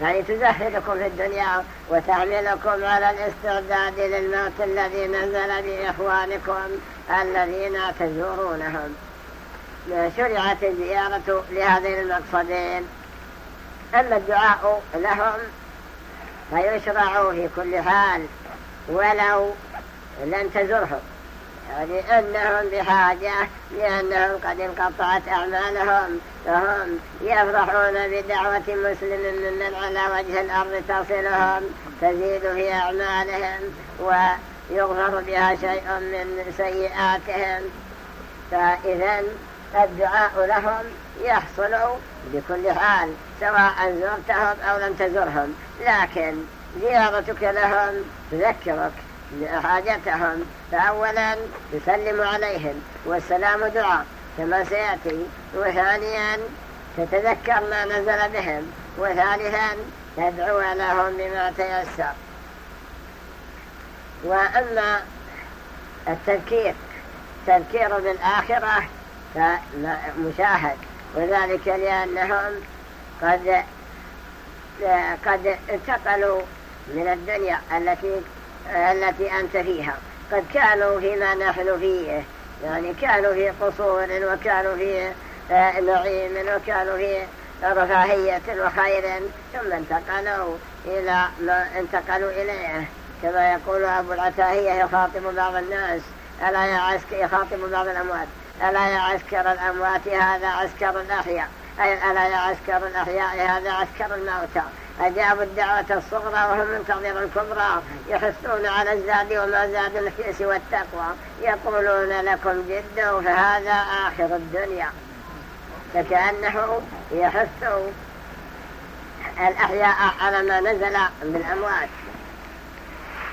يعني تزهدكم في الدنيا وتعملكم على الاستعداد للموت الذي نزل بإخوانكم الذين تزورونهم. شرعت الزيارة لهذين المقصدين. أما الدعاء لهم فيشرع في كل حال ولو لم تزرهم. يعني أنهم بحاجة لأنهم قد انقطعت أعمالهم. فهم يفرحون بدعوة مسلم ممن على وجه الأرض تصلهم تزيد في أعمالهم ويغفر بها شيء من سيئاتهم. فإذا الدعاء لهم يحصل بكل حال سواء زرتهم أو لم تزرهم. لكن زيارتك لهم تذكرك حاجتهم فأولا تسلم عليهم والسلام دعاء كما سيأتي. وثانيا تتذكر ما نزل بهم. وثالثا تدعو لهم بما تيسر. وأما التذكير تذكير بالآخرة فمشاهد. وذلك لأنهم قد قد انتقلوا من الدنيا التي التي أنت فيها. قد كانوا فيما نحن فيه. يعني كانوا في قصور وكانوا في آه، نعيم وكانوا في رفاهية وخير. ثم انتقلوا إلى ما انتقلوا إليه. كما يقول أبو العتاهية يخاطب بعض الناس ألا يا عسكر يخاطب بعض الأموات ألا يا عسكر الأموات هذا عسكر الأحياء. أي ألا يا عسكر الأحياء هذا عسكر الموتى. أجابوا الدعوة الصغرى وهم منتظر الكبرى يحثون على الزاد وما زاد الكيس والتقوى يقولون لكم جدوا فهذا آخر الدنيا. فكأنه يحث الأحياء على ما نزل بالأموات.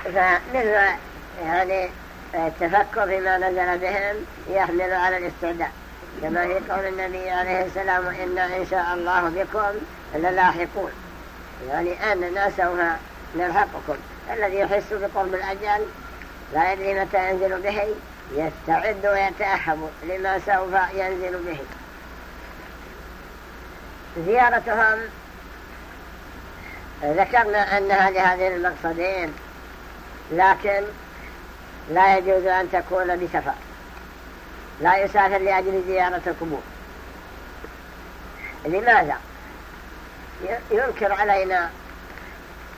فمثل يعني التفكر فيما نزل بهم يحمل على الاستعداد. كما في قول النبي عليه السلام إن إن شاء الله بكم للاحقون. يعني أننا سوف نلحقكم. الذي يحس بقرب الأجل لا يدري متى ينزل به يستعد ويتأهب لما سوف ينزل به. زيارتهم ذكرنا أنها لهذين المقصدين لكن لا يجوز أن تكون بسفر. لا يسافر لأجل زيارة القبور لماذا؟ ينكر علينا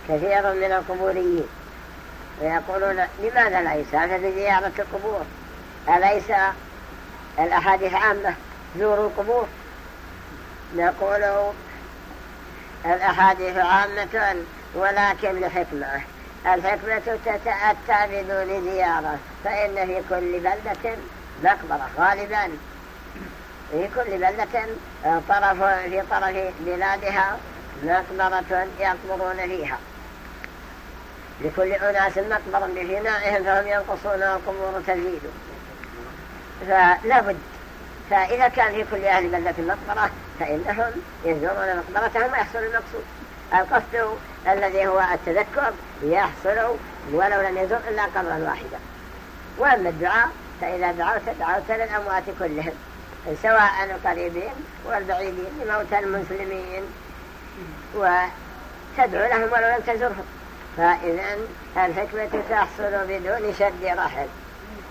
كثير من القبوريين ويقولون لماذا لا يسافر لزيارة القبور. أليس الأحاديث عامة؟ زوروا القبور. نقول الأحاديث عامة ولكن لحكمة الحكمة تتأتى بدون زيارة. فإن في كل بلدة مقبرة غالبا. في كل بلدة طرف في طرف بلادها مقبرة يقبرون فيها. لكل أناس مقبرة بفنائهم فهم ينقصون والقبور تزيد. فلا بد فإذا كان في كل أهل بلدة مقبرة فإنهم يزورون مقبرتهم ويحصل المقصود. القصد الذي هو التذكر يحصل ولو لم يزور إلا قبرا واحدا. وأما الدعاء فإذا دعوت دعوت للأموات كلهم. سواء القريبين والبعيدين لموتى المسلمين. وتدعو لهم ولو لم تزرهم. فإذا الحكمة تحصل بدون شد رحل.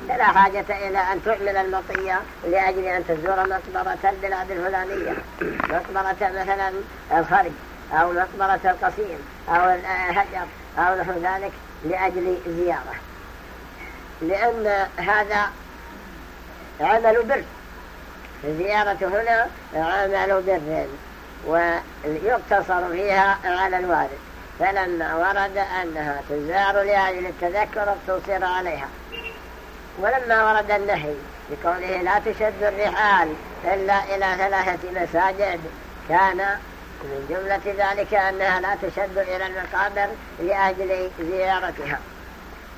فلا حاجة إلى أن تعمل المطية لأجل أن تزور مقبرة البلاد الفلانية. مقبرة مثلا الخرج أو مقبرة القصيم أو الهجر أو نحو ذلك لأجل زيارة. لأن هذا عمل بر الزيارة هنا عمل بر ويقتصر فيها على الوارد. فلما ورد أنها تزار لأجل التذكر اقتصر عليها. ولما ورد النهي بقوله لا تشد الرحال إلا إلى ثلاثة مساجد كان من جملة ذلك أنها لا تشد إلى المقابر لأجل زيارتها.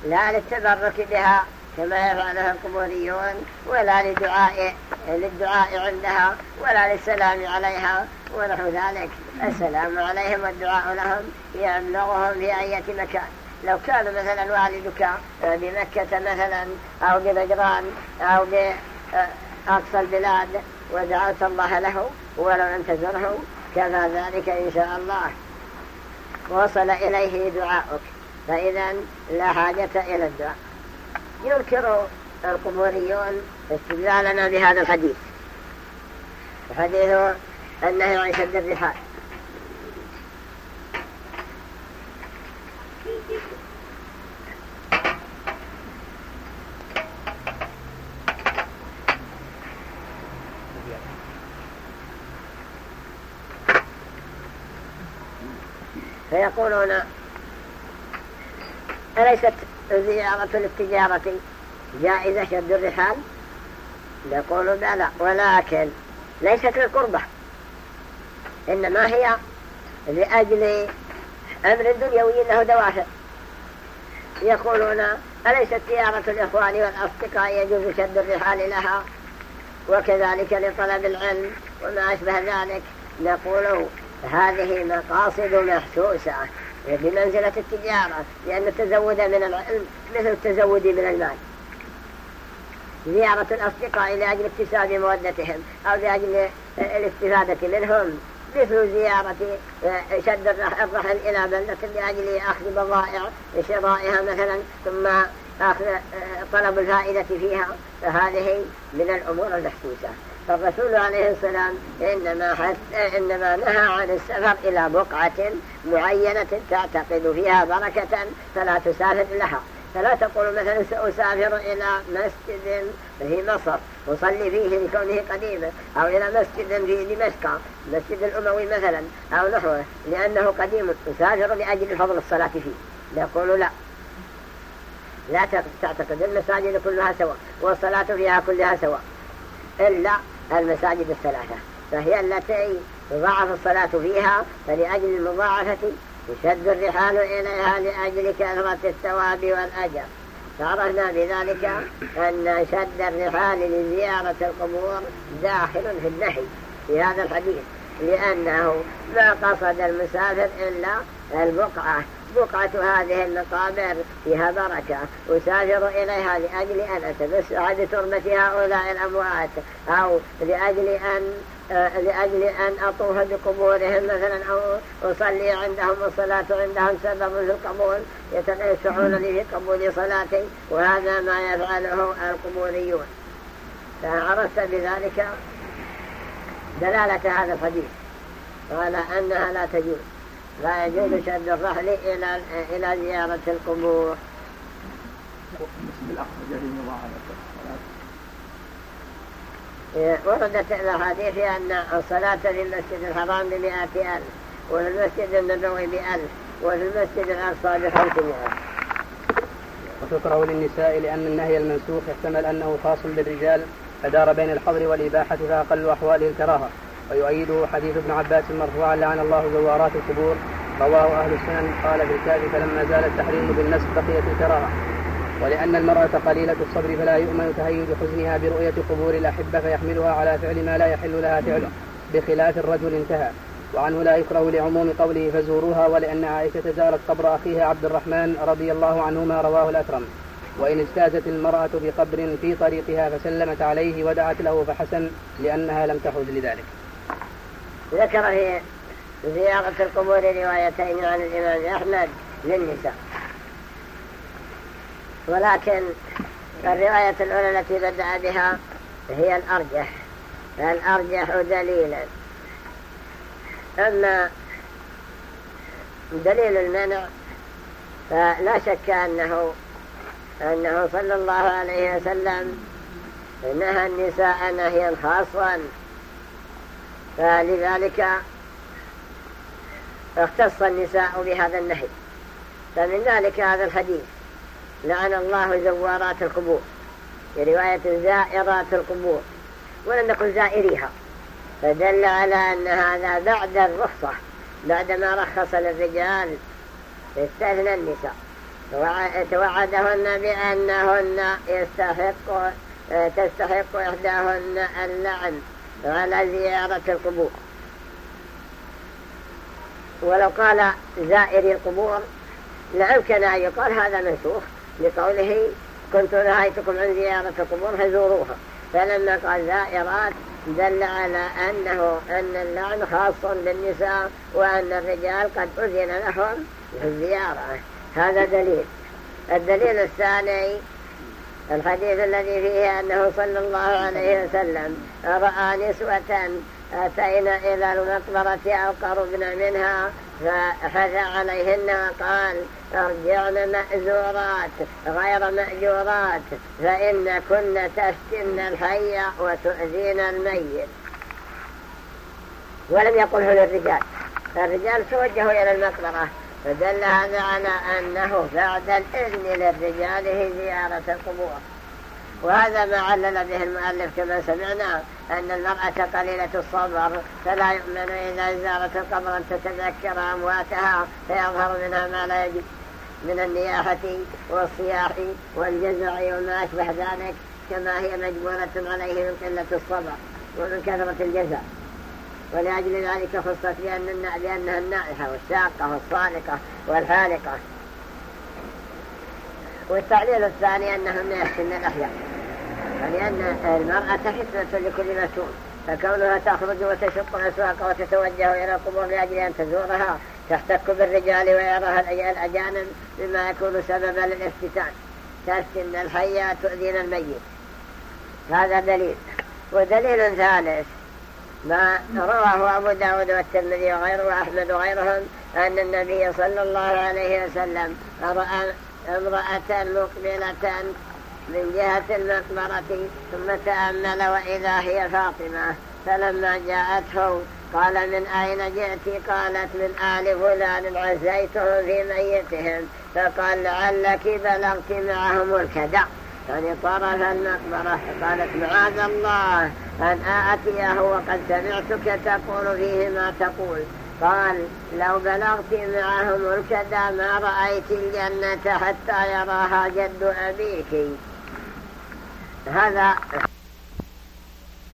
لا للتبرك بها كما يفعلها القبوريون ولا لدعاء للدعاء عندها ولا للسلام عليها ونحو ذلك. السلام عليهم والدعاء لهم يبلغهم في أي مكان. لو كان مثلا والدك بمكة مثلا أو بنجران أو بأقصى البلاد ودعوت الله له ولو لم تزره كفى ذلك إن شاء الله. وصل إليه دعاؤك. فإذا لا حاجة إلى الدعاء. ينكر القبوريون استدلالنا بهذا الحديث. حديث النهي عن شد الرحال فيقولون أليست زيارة للتجارة جائزة شد الرحال. يقول بلى ولكن ليست للقربة إنما هي لأجل أمر دنيوي له دوافع. يقولون أليست زيارة الإخوان والأصدقاء يجوز شد الرحال لها؟ وكذلك لطلب العلم وما أشبه ذلك. نقول هذه مقاصد محسوسة. بمنزلة التجارة لأن التزود من العلم مثل التزود من المال. زيارة الأصدقاء لأجل اكتساب مودتهم أو لأجل الاستفادة منهم. مثل زيارة شد الرحل إلى بلدة لأجل أخذ بضائع شرائها مثلا ثم أخذ طلب الفائدة فيها. فهذه من الأمور المحسوسة. فالرسول عليه السلام إنما, حتى إنما نهى عن السفر إلى بقعة معينة تعتقد فيها بركة فلا تسافر لها فلا تقول مثلا سأسافر إلى مسجد في مصر أصلي فيه لكونه قديما أو إلى مسجد في دمشق مسجد الأموي مثلا أو نحوه لأنه قديم أسافر لأجل فضل الصلاة فيه. نقول لا. لا تعتقد المساجد كلها سواء والصلاة فيها كلها سواء. إلا المساجد الثلاثة فهي التي تضاعف الصلاة فيها فلأجل المضاعفة يشد الرحال إليها لأجل كثرة الثواب والأجر. فعرفنا بذلك أن شد الرحال لزيارة القبور داخل في النهي في هذا الحديث لأنه ما قصد المسافر إلا البقعة بقعة هذه المقابر فيها بركة. أسافر إليها لأجل أن أتمسح بتربة هؤلاء الأموات أو لأجل أن لأجل أن أطوف بقبورهم مثلا أو أصلي عندهم الصلاة عندهم سبب في القبول. يتنشعون لي في قبول صلاتي وهذا ما يفعله القبوريون. فعرفت بذلك دلالة هذا الحديث. قال أنها لا تجوز. لا يجوز شد الرحل إلى إلى زيارة القبور. وردت الأحاديث أن الصلاة في المسجد الحرام بمئة ألف وفي المسجد النبوي بألف وفي المسجد الأقصى بخمسمائة وتكره للنساء لأن النهي المنسوخ يحتمل أنه خاص بالرجال فدار بين الحظر والإباحة فأقل أحواله الكراهة. ويؤيده حديث ابن عباس مرفوعا لعن الله زوارات القبور. رواه أهل السنن. قال في الكافي فلما زال التحريم بالنسب بقيت الكراهة. ولأن المرأة قليلة الصبر فلا يؤمن تهيج حزنها برؤية قبور الأحبة فيحملها على فعل ما لا يحل لها فعله بخلاف الرجل انتهى. وعنه لا يكره لعموم قوله فزوروها. ولأن عائشة زارت قبر أخيها عبد الرحمن رضي الله عنهما رواه الأكرم. وإن اجتازت المرأة بقبر في طريقها فسلمت عليه ودعت له فحسن لأنها لم تحج لذلك. ذكر في زيارة القبور روايتين عن الإمام أحمد للنساء. ولكن الرواية الأولى التي بدأ بها هي الأرجح. الأرجح دليلا. أما دليل المنع فلا شك أنه أنه صلى الله عليه وسلم نهى النساء نهيا خاصا. فلذلك اختص النساء بهذا النهي. فمن ذلك هذا الحديث لعن الله زوارات القبور في رواية زائرات القبور ولم نقل زائريها. فدل على أن هذا بعد الرخصة بعدما رخص للرجال استثنى النساء. توعدهن بأنهن يستحق تستحق إحداهن اللعن. على زيارة القبور. ولو قال زائري القبور لأمكن أن يقال هذا منسوخ لقوله كنت نهيتكم عن زيارة القبور فزوروها. فلما قال زائرات دل على أنه أن اللعن خاص بالنساء وأن الرجال قد أذن لهم الزيارة هذا دليل. الدليل الثاني الحديث الذي فيه أنه صلى الله عليه وسلم رأى نسوة أتينا إلى المقبرة أو قربنا منها فحث عليهن وقال أرجعن مأزورات غير مأجورات فإن كن تفتن الحي وتؤذين الميت. ولم يقله للرجال. الرجال توجهوا إلى المقبرة. فدل هذا على أنه بعد الإذن للرجال في زيارة القبور. وهذا ما علل به المؤلف كما سمعنا أن المرأة قليلة الصبر فلا يؤمن إذا زارت القبر أن تتذكر أمواتها فيظهر منها ما لا يجب من النياحة والصياح والجزع وما أشبه ذلك كما هي مجبورة عليه من قلة الصبر ومن كثرة الجزع. ولأجل ذلك خصت بأن بأنها النائحة والساقة والصالقة والحالقة والتعليل الثاني أنهن يحسن الأحياء. لأن المرأة حسنة لكل مسؤول فكونها تخرج وتشق الأسواق وتتوجه إلى القبور لأجل أن تزورها تحتك بالرجال ويراها الأجانب مما يكون سببا للافتتان تفتن الحية تؤذين الميت. هذا دليل. ودليل ثالث ما رواه أبو داود والترمذي وغيره وأحمد وغيرهم أن النبي صلى الله عليه وسلم رأى امرأة مقبلة من جهة المقبرة ثم تأمل وإذا هي فاطمة. فلما جاءته قال من أين جئت؟ قالت من آل فلان عزيتهم في ميتهم. فقال لعلك بلغت معهم الكدع يعني طرف المقبرة قالت معاذ الله. أن آتيه وقد سمعتك تقول فيه ما تقول. قال لو بلغت معهم الكدى ما رأيت الجنة حتى يراها جد أبيك. هذا